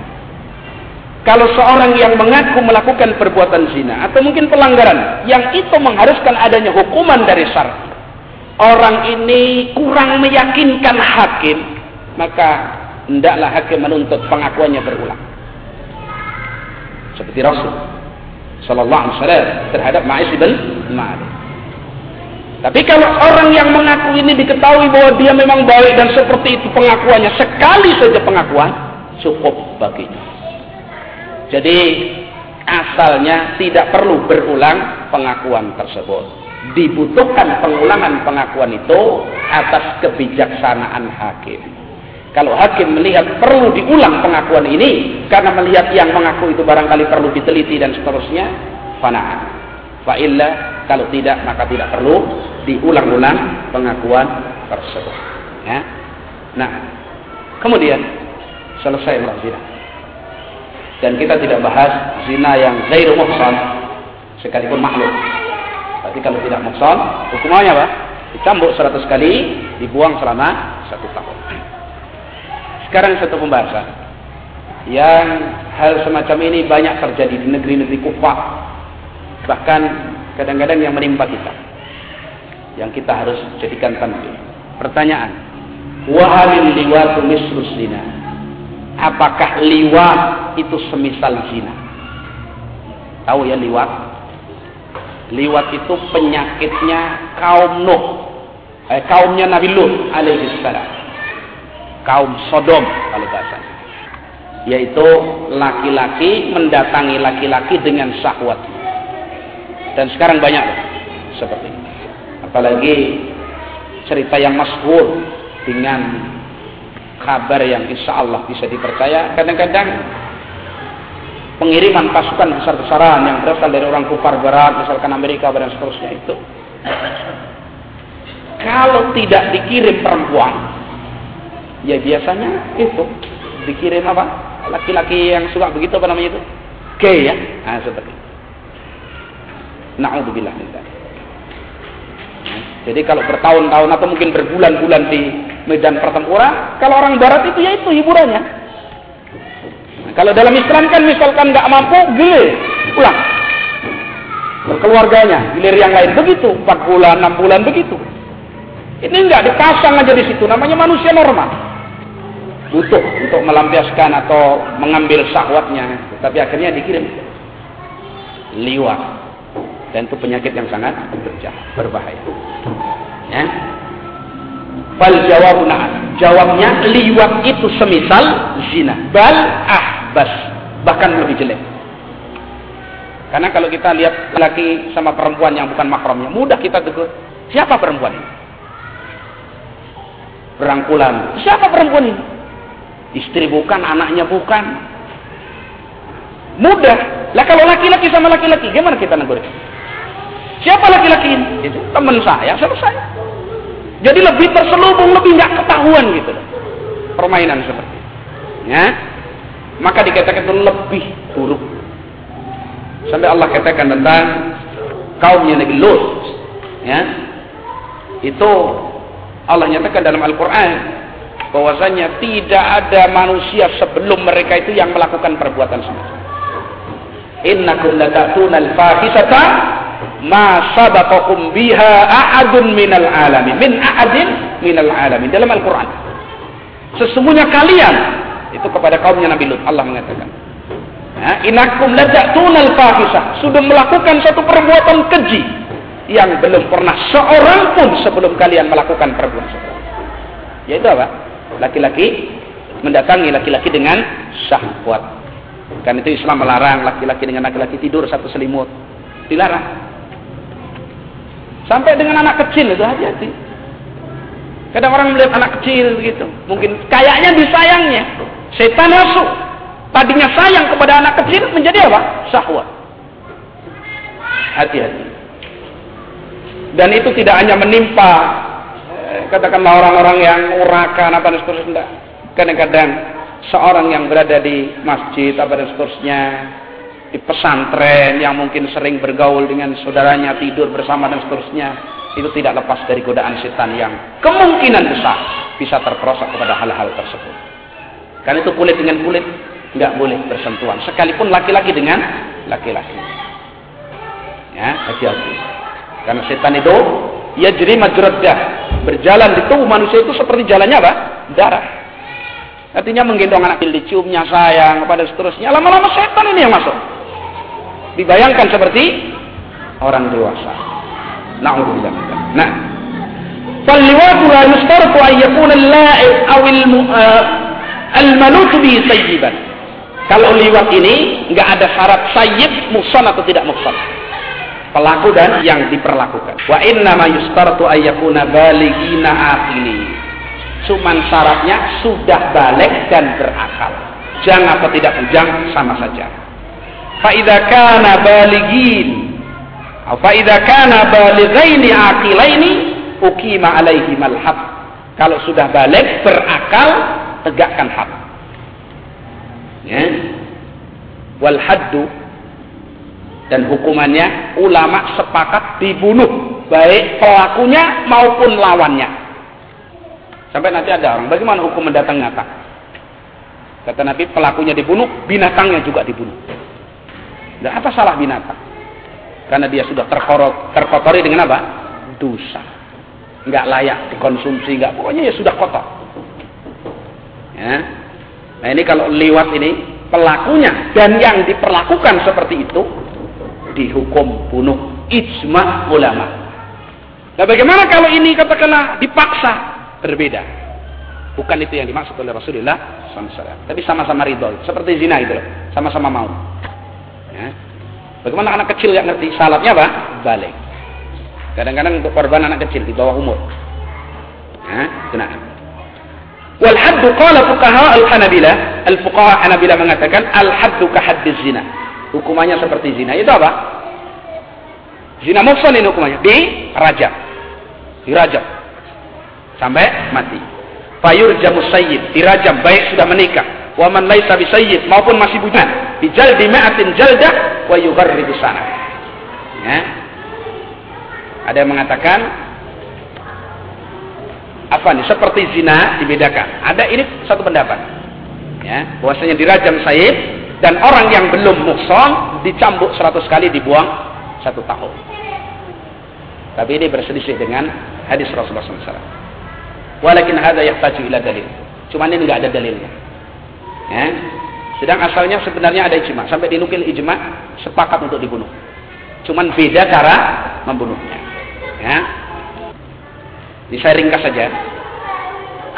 kalau seorang yang mengaku melakukan perbuatan zina atau mungkin pelanggaran yang itu mengharuskan adanya hukuman dari syar'i. Orang ini kurang meyakinkan hakim, maka hendaklah hakim menuntut pengakuannya berulang. Seperti Rasul sallallahu alaihi wasallam terhadap Ma'is bin Ma'ad. Tapi kalau orang yang mengaku ini diketahui bahwa dia memang baik dan seperti itu pengakuannya, sekali saja pengakuan cukup baginya. Jadi asalnya tidak perlu berulang pengakuan tersebut. Dibutuhkan pengulangan pengakuan itu atas kebijaksanaan hakim. Kalau hakim melihat perlu diulang pengakuan ini karena melihat yang mengaku itu barangkali perlu diteliti dan seterusnya, fana'an. Fa'illa kalau tidak maka tidak perlu diulang-ulang pengakuan tersebut. Ya. Nah, kemudian selesai melakukan dan kita tidak bahas zina yang zairu muhsan sekalipun makhluk. Tapi kalau tidak muhsan, hukumannya apa? Dicambuk 100 kali, dibuang selama satu tahun. Sekarang satu pembahasan yang hal semacam ini banyak terjadi di negeri-negeri kufar. Bahkan kadang-kadang yang menimpa kita. Yang kita harus jadikan tampil. Pertanyaan. Wahalil liwatu mislus zina apakah liwat itu semisal zina? Tahu ya liwat? Liwat itu penyakitnya kaum Nuh. Eh, kaumnya Nabi Lut alaihi salam. Kaum Sodom kalau bahasanya. Yaitu laki-laki mendatangi laki-laki dengan syahwat. Dan sekarang banyak seperti ini. Apalagi cerita yang masyhur dengan kabar yang insya Allah bisa dipercaya. Kadang-kadang pengiriman pasukan besar-besaran yang berasal dari orang kufar barat, misalkan Amerika dan seterusnya itu. Kalau tidak dikirim perempuan, ya biasanya itu dikirim apa? Laki-laki yang suka begitu apa namanya itu? Gay ya, nah, seperti itu. Na'udzubillah Jadi kalau bertahun-tahun atau mungkin berbulan-bulan di medan pertempuran. Kalau orang barat itu ya itu hiburannya. Nah, kalau dalam Islam kan misalkan nggak mampu, gilir, pulang. Berkeluarganya, gilir yang lain begitu, 4 bulan, 6 bulan begitu. Ini nggak dipasang aja di situ, namanya manusia normal. Butuh untuk melampiaskan atau mengambil syahwatnya, tapi akhirnya dikirim liwat. Dan itu penyakit yang sangat berbahaya. Ya. Fal jawab. Jawabnya liwat itu semisal zina. Bal ahbas. Bahkan lebih jelek. Karena kalau kita lihat laki sama perempuan yang bukan mahramnya, mudah kita tegur. Siapa perempuan ini? Berangkulan. Siapa perempuan ini? Istri bukan, anaknya bukan. Mudah. Lah kalau laki-laki sama laki-laki, gimana kita negur? Siapa laki-laki ini? Itu teman saya, selesai. Jadi lebih terselubung, lebih nggak ketahuan gitu. Permainan seperti itu. Ya. Maka dikatakan itu lebih buruk. Sampai Allah katakan tentang kaumnya Nabi Lut. Ya. Itu Allah nyatakan dalam Al-Quran bahwasanya tidak ada manusia sebelum mereka itu yang melakukan perbuatan semacam. Innakum latatuna al-fahisata ma sabaqakum biha ahadun minal alamin. Min ahadin minal alamin. Dalam Al-Quran. Sesungguhnya kalian itu kepada kaumnya Nabi Lut Allah mengatakan. Inakum latatuna al-fahisah. Sudah melakukan satu perbuatan keji yang belum pernah seorang pun sebelum kalian melakukan perbuatan itu. Yaitu apa? Laki-laki mendatangi laki-laki dengan syahwat. Kan itu Islam melarang laki-laki dengan laki-laki tidur satu selimut. Dilarang. Sampai dengan anak kecil itu hati-hati. Kadang orang melihat anak kecil begitu. Mungkin kayaknya disayangnya. Setan masuk. Tadinya sayang kepada anak kecil menjadi apa? Syahwat. Hati-hati. Dan itu tidak hanya menimpa eh, katakanlah orang-orang yang urakan apa dan seterusnya. Kadang-kadang seorang yang berada di masjid apa dan seterusnya di pesantren yang mungkin sering bergaul dengan saudaranya tidur bersama dan seterusnya itu tidak lepas dari godaan setan yang kemungkinan besar bisa terperosok kepada hal-hal tersebut. Karena itu kulit dengan kulit nggak boleh bersentuhan sekalipun laki-laki dengan laki-laki. Ya, hati-hati. Karena setan itu ya jadi majraddah berjalan di tubuh manusia itu seperti jalannya apa? Darah. Artinya menggendong anak kecil, diciumnya sayang, pada seterusnya. Lama-lama setan ini yang masuk Dibayangkan seperti orang dewasa. Na'udzubillah. Nah, فاللواط لا يشترط أن يكون اللائق أو الملوك به سيبا kalau liwat ini nggak ada syarat sayyid muson atau tidak muson pelaku dan yang diperlakukan wa inna ma yustaratu ayyakuna baligina akili cuman syaratnya sudah balik dan berakal. Jangan atau tidak bujang sama saja. Faida kana baligin Faida kana balighaini aqilaini ukima alaihi malhab. Kalau sudah balik berakal tegakkan had. Ya. Wal haddu dan hukumannya ulama sepakat dibunuh baik pelakunya maupun lawannya Sampai nanti ada orang, bagaimana hukum mendatang nyata? Kata Nabi, pelakunya dibunuh, binatangnya juga dibunuh. Dan apa salah binatang? Karena dia sudah terkorot, terkotori dengan apa? Dosa. Enggak layak dikonsumsi, enggak. Pokoknya ya sudah kotor. Ya. Nah ini kalau lewat ini, pelakunya dan yang diperlakukan seperti itu, dihukum bunuh. Ijma ulama. Nah bagaimana kalau ini katakanlah dipaksa? berbeda. Bukan itu yang dimaksud oleh Rasulullah SAW. Tapi sama-sama ridho. Seperti zina itu. Sama-sama mau. Bagaimana anak kecil yang ngerti salatnya apa? Balik. Kadang-kadang untuk korban anak kecil di bawah umur. Kena. Wal haddu qala fuqaha al-Hanabilah, al-fuqaha Hanabilah mengatakan al haddu ka haddiz zina. Hukumannya seperti zina. Itu apa? Zina muhsan ini hukumannya. Di rajam. Dirajam sampai mati. Fayur jamus sayyid, dirajam baik sudah menikah. Wa man laisa bisayyid maupun masih bujan, di ma'atin jaldah wa yugharribu sana. Ya. Ada yang mengatakan apa nih seperti zina dibedakan. Ada ini satu pendapat. Ya, bahwasanya dirajam sayyid dan orang yang belum muhson dicambuk 100 kali dibuang satu tahun. Tapi ini berselisih dengan hadis Rasulullah SAW. Walakin hadza yahtaju ila dalil. Cuman ini enggak ada dalilnya. Ya. Sedang asalnya sebenarnya ada ijma. Sampai dinukil ijma sepakat untuk dibunuh. Cuman beda cara membunuhnya. Ya. Ini saya ringkas saja.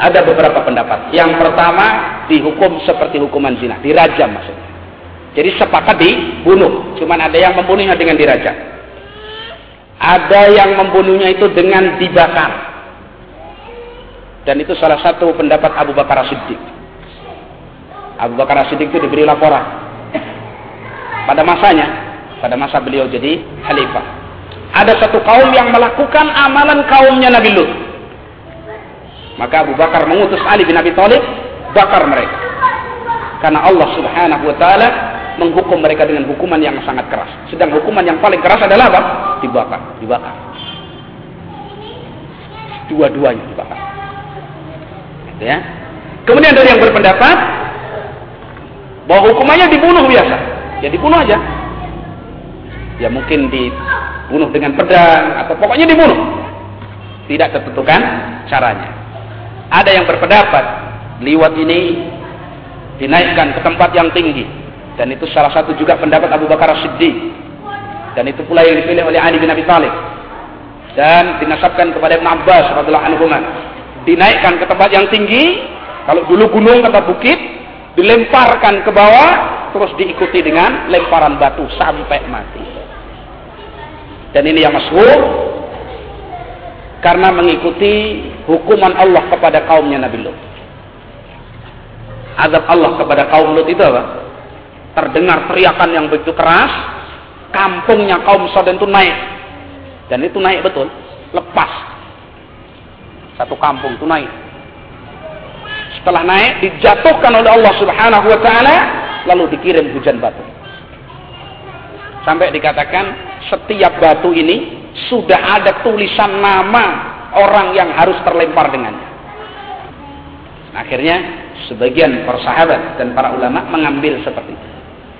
Ada beberapa pendapat. Yang pertama dihukum seperti hukuman zina, dirajam maksudnya. Jadi sepakat dibunuh. Cuman ada yang membunuhnya dengan dirajam. Ada yang membunuhnya itu dengan dibakar. Dan itu salah satu pendapat Abu Bakar Siddiq. Abu Bakar Siddiq itu diberi laporan. Pada masanya, pada masa beliau jadi khalifah. Ada satu kaum yang melakukan amalan kaumnya Nabi Lut. Maka Abu Bakar mengutus Ali bin Abi Thalib bakar mereka. Karena Allah Subhanahu wa taala menghukum mereka dengan hukuman yang sangat keras. Sedang hukuman yang paling keras adalah apa? Dibakar, dibakar. Dua-duanya dibakar. Ya. Kemudian dari yang berpendapat bahwa hukumannya dibunuh biasa. Ya dibunuh aja. Ya mungkin dibunuh dengan pedang atau pokoknya dibunuh. Tidak tertentukan caranya. Ada yang berpendapat liwat ini dinaikkan ke tempat yang tinggi dan itu salah satu juga pendapat Abu Bakar Siddiq dan itu pula yang dipilih oleh Ali bin Abi Thalib dan dinasabkan kepada Ibn Abbas radhiyallahu anhu dinaikkan ke tempat yang tinggi kalau dulu gunung kata bukit dilemparkan ke bawah terus diikuti dengan lemparan batu sampai mati dan ini yang masyhur karena mengikuti hukuman Allah kepada kaumnya Nabi Lut azab Allah kepada kaum Lut itu apa terdengar teriakan yang begitu keras kampungnya kaum Sodom itu naik dan itu naik betul, lepas. Satu kampung itu naik. Setelah naik, dijatuhkan oleh Allah Subhanahu wa taala, lalu dikirim hujan batu. Sampai dikatakan setiap batu ini sudah ada tulisan nama orang yang harus terlempar dengannya. Akhirnya sebagian para sahabat dan para ulama mengambil seperti itu.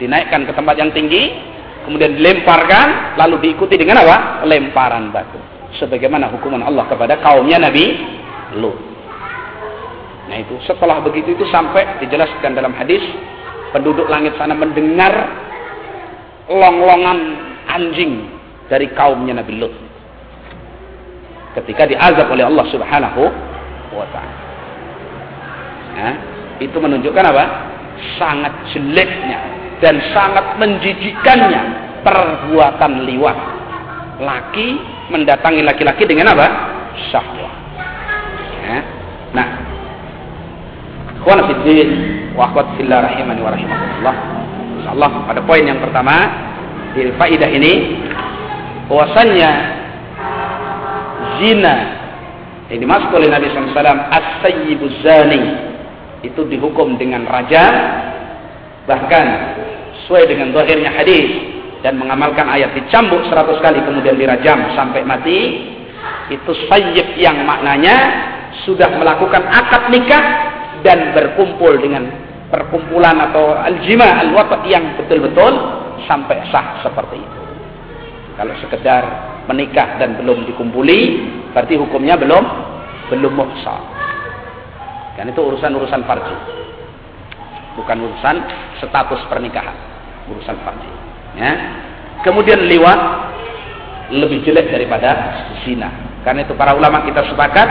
Dinaikkan ke tempat yang tinggi, kemudian dilemparkan lalu diikuti dengan apa? lemparan batu. Sebagaimana hukuman Allah kepada kaumnya Nabi Lut. Nah itu setelah begitu itu sampai dijelaskan dalam hadis penduduk langit sana mendengar longlongan anjing dari kaumnya Nabi Lut. Ketika diazab oleh Allah Subhanahu wa taala. Nah, itu menunjukkan apa? Sangat jeleknya dan sangat menjijikannya perbuatan liwat. Laki mendatangi laki-laki dengan apa? Syahwat. Ya. Nah, Ikhwan fiddin wa akhwat fillah rahimani wa rahimakumullah. Insyaallah pada poin yang pertama di faidah ini bahwasannya zina yang dimaksud oleh Nabi SAW as-sayyibuz zani itu dihukum dengan raja bahkan sesuai dengan zahirnya hadis dan mengamalkan ayat dicambuk 100 kali kemudian dirajam sampai mati itu sayyid yang maknanya sudah melakukan akad nikah dan berkumpul dengan perkumpulan atau aljima al-watak yang betul-betul sampai sah seperti itu. Kalau sekedar menikah dan belum dikumpuli, berarti hukumnya belum belum muhsal. Kan itu urusan-urusan farji. Bukan urusan status pernikahan urusan farji. Ya. Kemudian liwat lebih jelek daripada zina. Karena itu para ulama kita sepakat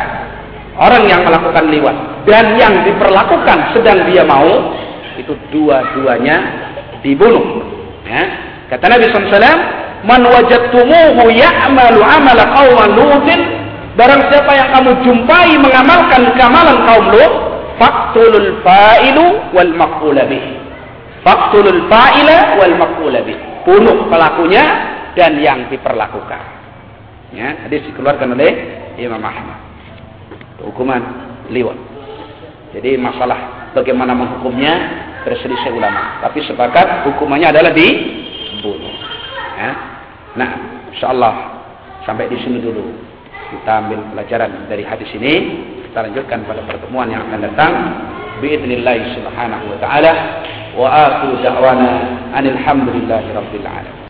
orang yang melakukan liwat dan yang diperlakukan sedang dia mau itu dua-duanya dibunuh. Ya. Kata Nabi SAW, Man wajadtumuhu ya'malu amala qawman lutin Barang siapa yang kamu jumpai mengamalkan kamalan kaum Lut, faqtulul fa'ilu wal maqula Faktulul fa'ila wal maqula bih. Bunuh pelakunya dan yang diperlakukan. Ya, hadis dikeluarkan oleh Imam Ahmad hukuman liwat. Jadi masalah bagaimana menghukumnya berselisih ulama. Tapi sepakat hukumannya adalah dibunuh. Ya. Nah, insyaallah sampai di sini dulu. Kita ambil pelajaran dari hadis ini. Kita lanjutkan pada pertemuan yang akan datang. Bismillahirrahmanirrahim. wa ta'ala. Wa aku da'wana rabbil.